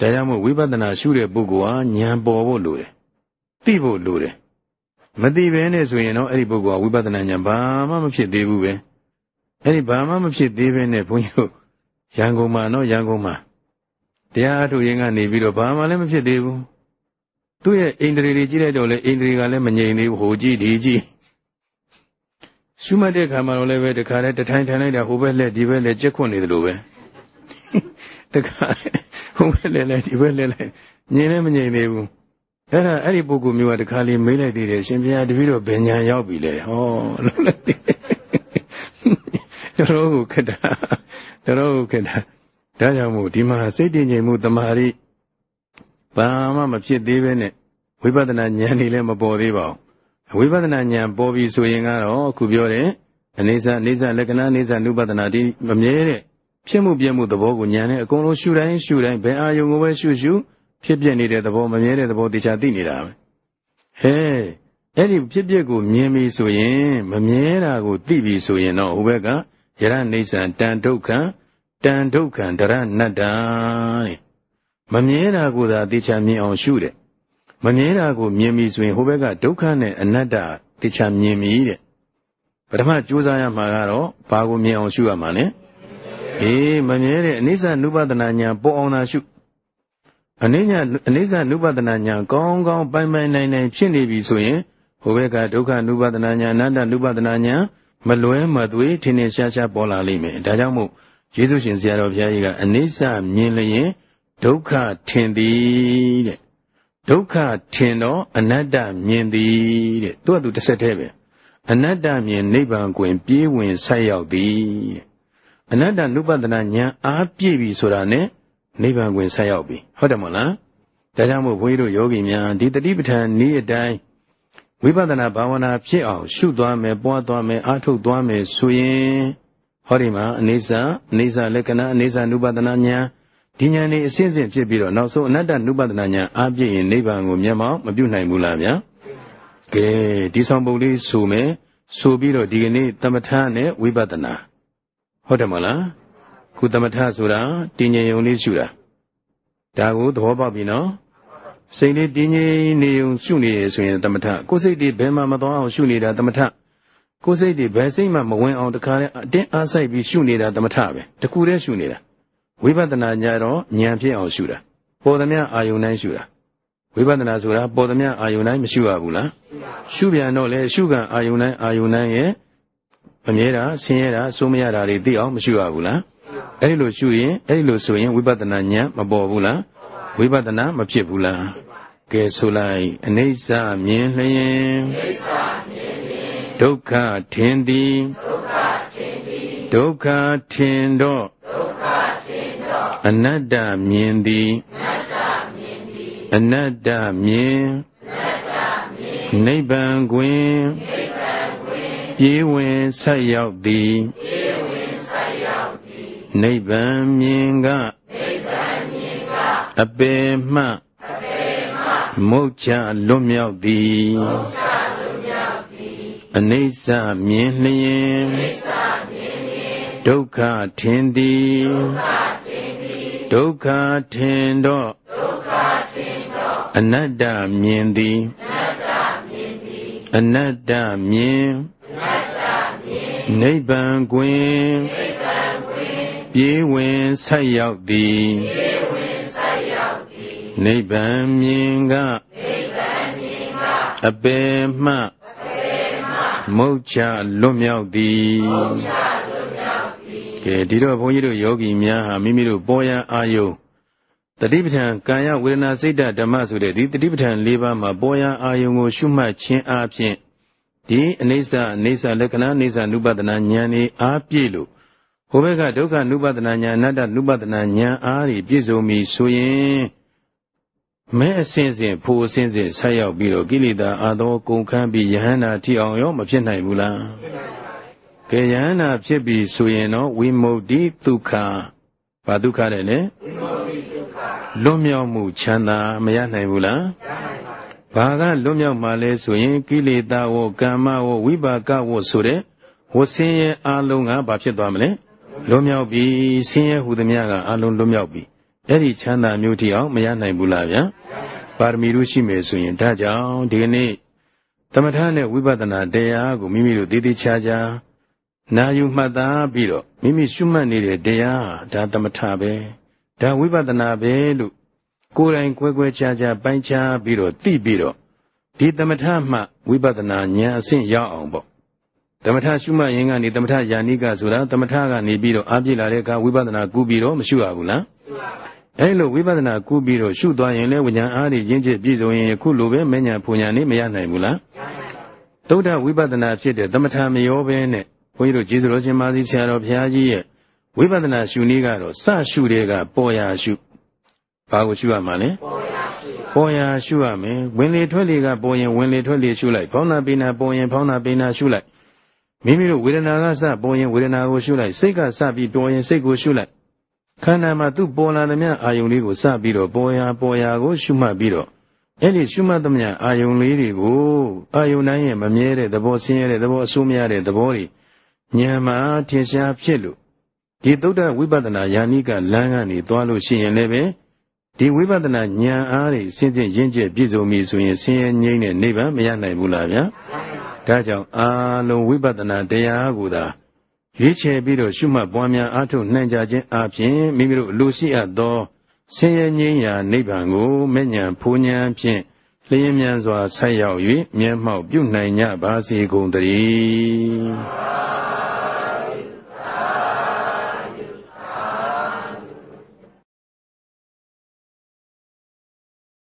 ဒါကြောင့်မို့ဝိပဿနာရှုတဲ့ပုဂ္ဂိုလ်ဟာဉာဏ်ပေါ်ဖို့လိုတယ်သိဖို့လိုတယ်မသိဘဲနဲ့ဆိုရင်တော့အဲ့ဒီပုဂ္ဂိုလ်ကဝိပဿနာဉာဏ်ဘာမှမဖြစ်သေးဘူးပဲ အဲ့ဒီဘာမှမဖြစ်သေးဘဲနဲ့ဘုန်းကြီးတို့ရန်ကုန်မှာနော်ရန်ကုန်မှာတရားအထုတ်ရင်ကနေပြီးတော့ဘာမှလည်းမဖြစ်သေးဘူးသူ့ရဲ့အိန္ဒြေတွေကြည့်လိုက်တော့လေအိန္ဒြေကလည်းမငြိမ်သေးဘူးဟိုကြည့်ဒီကြည့်ရှုမှတ်တဲ့ခါမှာတော့လည်းပဲတခါလဲတထိုင်ထိုင်လိုက်တာဟိုဘက်လက်ဒီဘက်လက်ကြက်ခွနေသလိုပဲတခါဟိုဘက်လက်လက်ဒီဘက်လက်လက်ငြိမ်လည်းမငြိမ်သေးဘူးအဲ့ဒါအဲ့ဒီပုဂ္ဂိုလ်မျိုးကတခါလေးမေးလိုက်သေးတယ်ရှင်ဘုရားတပည့်တော်ဘယ်ညာရောက်ပြီလဲဟောလို့လည်း တော်တော်ကိုခက်တာတော်တော်ကိုခက်တာဒါကြောင့်မို့ဒီမှာစိတ်တည်ငြိမ်မှုတမာရီဘာမှမဖြစ်သေးပဲနဲ့ဝိပဿနာဉာဏ်นี่လည်းမပေါ်သေးပါဘူးဝိပဿနာဉာဏ်ပေါ်ပြီဆိုရင်ကတော့အခုပြောတဲ့အနေစာအနေစာလက္ခဏာအနေစာနုပဒနာဒီမမြဲတဲ့ဖြစ်မှုပြမှုသဘောကိုဉာဏ်နဲ့အကုန်လုံးရှုတိုင်းရှုတိုင်းဘယ်အာယုံကိုပဲရှုရှုဖြစ်ပြနေတဲ့သဘောမမြဲတဲ့သဘောတရားသိနေတာပဲဟဲအဲ့ဒီဖြစ်ပျက်ကိုမြင်ပြီဆိုရင် မမြဲတာကိုသိပြီဆိုရင်တော့ဟိုဘက်က ယရနေဆံတန်ဒုက္ခံတန်ဒုက္ခံဒရနတ္တာတဲ့မမြဲတာကိုသာသိချာမြင်အောင်ရှုတယ်မမြဲတာကိုမြင်ပြီဆိုရင်ဟိုဘက်ကဒုက္ခနဲ့အနတ္တသိချာမြင်ပြီတဲ့ပထမကြိုးစားရမှာကတော့ဘာကိုမြင်အောင်ရှုရမှာလဲအေးမမြဲတဲ့အနိစ္စနုပဒနာညာပေါ်အောင်သာရှုအနိညာအနိစ္စနုပဒနာညာကောင်းကောင်းပိုင်ပိုင်နိုင်နိုင်ဖြစ်နေပြီဆိုရင်ဟိုဘက်ကဒုက္ခနုပဒနာညာအနတ္တနုပဒနာညာ မလွဲမသွေထင်းထင်းရှားရှားပေါ်လာလိမ့်မယ်ဒါကြောင့်မို့ယေရှုရှင်ဆရာတော်ဘုရားကြီးကအနိစ္စမြင်လျင်ဒုက္ခထင်သည်တဲ့ဒုက္ခထင်တော့အနတ္တမြင်သည်တဲ့သူကသူတစ်ဆက်တည်းပဲအနတ္တမြင်နိဗ္ဗာန်ကိုပြေးဝင်ဆက်ရောက်သည်အနတ္တနုပဒနာဉာဏ်အားပြည့်ပြီဆိုတာနဲ့နိဗ္ဗာန်ကိုဆက်ရောက်ပြီဟုတ်တယ်မဟုတ်လားဒါကြောင့်မို့ဘုန်းကြီးတို့ယောဂီများဒီတတိပဋ္ဌာန်နည်းအတိုင်း ဝိပဿနာဘာဝနာဖြစ်အောင်ရှုသွားမယ်ပွားသွားမယ်အားထုတ်သွားမယ်ဆိုရင်ဟောဒီမှာအနေစာအနေစာလက္ခဏာအနေစာနုပဒနာဉာဏ်ဒီဉာဏ်นี่အစဉ်စဉ်ဖြစ်ပြီးတော့နောက်ဆုံးအနတ္တနုပဒနာဉာဏ်အားပြည့်ရင်နိဗ္ဗာန်ကိုမျက်မှောက်မပြုနိုင်ဘူးလားဗျာကဲဒီဆောင်ပုံလေးဆိုမယ်ဆိုပြီးတော့ဒီကနေ့တမထနဲ့ဝိပဿနာဟုတ်တယ်မလားခုသမထဆိုတာတည်ငြိမ်ုံလေးရှုတာဒါကိုသဘောပေါက်ပြီနော် စိတ်လေးတည်ငြိမ်နေုံရှုနေရဆိုရင်သမထကိုယ်စိတ်တွေဘယ်မှမသွားအောင်ရှုနေတာသမထကိုယ်စိတ်တွေဘယ်စိတ်မှမဝင်အောင်တခါလဲအတင်းအားဆိုင်ပြီးရှုနေတာသမထပဲတခုတည်းရှုနေတာဝိပဿနာညာတော့ဉာဏ်ဖြစ်အောင်ရှုတာပေါ်သမျှအာယုန်တိုင်းရှုတာဝိပဿနာဆိုတာပေါ်သမျှအာယုန်တိုင်းမရှုရဘူးလားရှုပြန်တော့လေရှုကံအာယုန်တိုင်းအာယုန်တိုင်းရဲ့အမြဲတမ်းဆင်းရဲတာစိုးမရတာတွေသိအောင်မရှုရဘူးလားအဲ့ဒီလိုရှုရင်အဲ့ဒီလိုဆိုရင်ဝိပဿနာဉာဏ်မပေါ်ဘူးလား ဝိပဿနာမဖြစ်ဘူးလားကဲဆိုလိုက်အနိစ္စမြင်လျင်ဒုက္ခထင်သည်ဒုက္ခထင်တော့အနတ္တမြင်သည်အနတ္တမြင်နိဗ္ဗာန်တွင်ပြေးဝင်ဆက်ရောက်သည်နိဗ္ဗာန်မြင်က အပေမှမုတ်ချလွတ်မြောက်သည်အနိစ္စမြင်လျင်ဒုက္ခထင်သည်ဒုက္ခထင်တော့အနတ္တမြင်သည်အနတ္တမြင်နိဗ္ဗာန်တွင်ပြေးဝင်ဆက်ရောက်သည် နိဗ္ဗာန်မြင်ကအပေမှမုတ်ချလွတ်မြောက်သည်ကဲဒီတော့ဘုန်းကြီးတို့ယောဂီများဟာမိမိတို့ပေါ်ရန်အာယုတတိပဋ္ဌာန်ကာယဝေဒနာစိတ်ဓဓမ္မဆိုတဲ့ဒီတတိပဋ္ဌာန်၄ပါးမှာပေါ်ရန်အာယုံကိုရှုမှတ်ခြင်းအပြင်ဒီအနိစ္စအနိစ္စလက္ခဏာအနိစ္စနုပဒနာဉာဏ်ဤအားပြည့်လို့ဟိုဘက်ကဒုက္ခနုပဒနာဉာဏ်အနတ္တနုပဒနာဉာဏ်အားဖြင့်ပြည့်စုံပြီဆိုရင် မဲအစင်းစင်ဖို့အစင်းစင်ဆက်ရောက်ပြီးတော့ကိလေသာအာသောကုန်ခန်းပြီးယဟန္တာထိအောင်ရောမဖြစ်နိုင်ဘူးလားကဲယဟန္တာဖြစ်ပြီဆိုရင်တော့ဝိမု ക്തി ဒုက္ခဘာဒုက္ခတဲ့လဲဝိမု ക്തി ဒုက္ခလွတ်မြောက်မှုချမ်းသာမရနိုင်ဘူးလားဘာကလွတ်မြောက်မှလဲဆိုရင်ကိလေသာဝကမ္မဝဝိပါကဝဆိုတဲ့ဝဆင်းရဲအလုံးကဘာဖြစ်သွားမလဲလွတ်မြောက်ပြီဆင်းရဲဟူသမျှကအလုံးလွတ်မြောက်ပြီ အဲ့ဒီချမ်းသာမျိုးတိအောင်မရနိုင်ဘူးလားဗျာပါရမီတို့ရှိမယ်ဆိုရင်ဒါကြောင့်ဒီကနေ့သမထနဲ့ဝိပဿနာတရားကိုမိမိတို့တည်တည်ချာချာနာယူမှတ်သားပြီးတော့မိမိရှုမှတ်နေတဲ့တရားဒါသမထပဲဒါဝိပဿနာပဲလို့ကိုယ်တိုင်ကွဲကွဲခြားခြားပိုင်းခြားပြီးတော့သိပြီးတော့ဒီသမထမှဝိပဿနာဉာဏ်အဆင့်ရောက်အောင်ပေါ့ သမထရှုမှတ်ရင်ကနေသမထယာနိကဆိုတာသမထကနေပြီးတော့အားပြည့်လာတဲ့အခါဝိပဿနာကူပြီးတော့မရှုရဘူးလားအဲလိုဝိပဿနာကူပြီးတော့ရှုသွားရင်လည်းဝိညာဉ်အားတွေရင်းချပြည့်စုံရင်ခုလိုပဲမဉ္ဇဏ်ပူညာနေမရနိုင်ဘူးလားသုဒ္ဓဝိပဿနာဖြစ်တဲ့သမထမရောပဲနဲ့ဘုန်းကြီးတို့ကျေးဇူးတော်ရှင်မာသီဆရာတော်ဘုရားကြီးရဲ့ဝိပဿနာရှုနည်းကတော့စရှုတဲ့ကပေါ်ရာရှုဘာကိုရှုရမှာလဲပေါ်ရာရှုရမယ်ဝင်လေထွက်လေကပေါ်ရင်ဝင်လေထွက်လေရှုလိုက်ဖောင်းနာပိနာပေါ်ရင်ဖောင်းနာပိနာရှုလိုက် မိမိတို့ဝေဒနာကစပေါ်ရင်ဝေဒနာကိုရှုလိုက်စိတ်ကစပြီးပေါ်ရင်စိတ်ကိုရှုလိုက်ခန္ဓာမှာသူ့ပေါ်လာသမျှအာယုံလေးကိုစပြီးတော့ပေါ်ရာပေါ်ရာကိုရှုမှတ်ပြီးတော့အဲ့ဒီရှုမှတ်သမျှအာယုံလေးတွေကိုအာယုံတိုင်းရဲ့မမြဲတဲ့သဘောဆင်းရဲတဲ့သဘောအဆိုးမရတဲ့သဘောတွေဉာဏ်မှာထင်ရှားဖြစ်လို့ဒီသုဒ္ဓဝိပဿနာယာနိကလမ်းကနေသွားလို့ရှိရင်လည်းပဲဒီဝိပဿနာဉာဏ်အားတွေစဉ်စဉ်ရင့်ကျက်ပြည့်စုံပြီဆိုရင်ဆင်းရဲငြိမ်းတဲ့နိဗ္ဗာန်မရနိုင်ဘူးလားဗျာ ဒါကြောင့်အာလုံးဝိပဿနာတရားကိုသာရွေးချယ်ပြီးတော့ရှုမှတ်ပွားများအားထုတ်နိုင်ကြခြင်းအပြင်မိမိတို့လူရှိအပ်သောဆင်းရဲငြိမ်းရာနိဗ္ဗာန်ကိုမဲ့ညာဖူးညာဖြင့်လျင်မြန်စွာဆက်ရောက်၍မျက်မှောက်ပြုနိုင်ကြပါစေကုန်သတည်း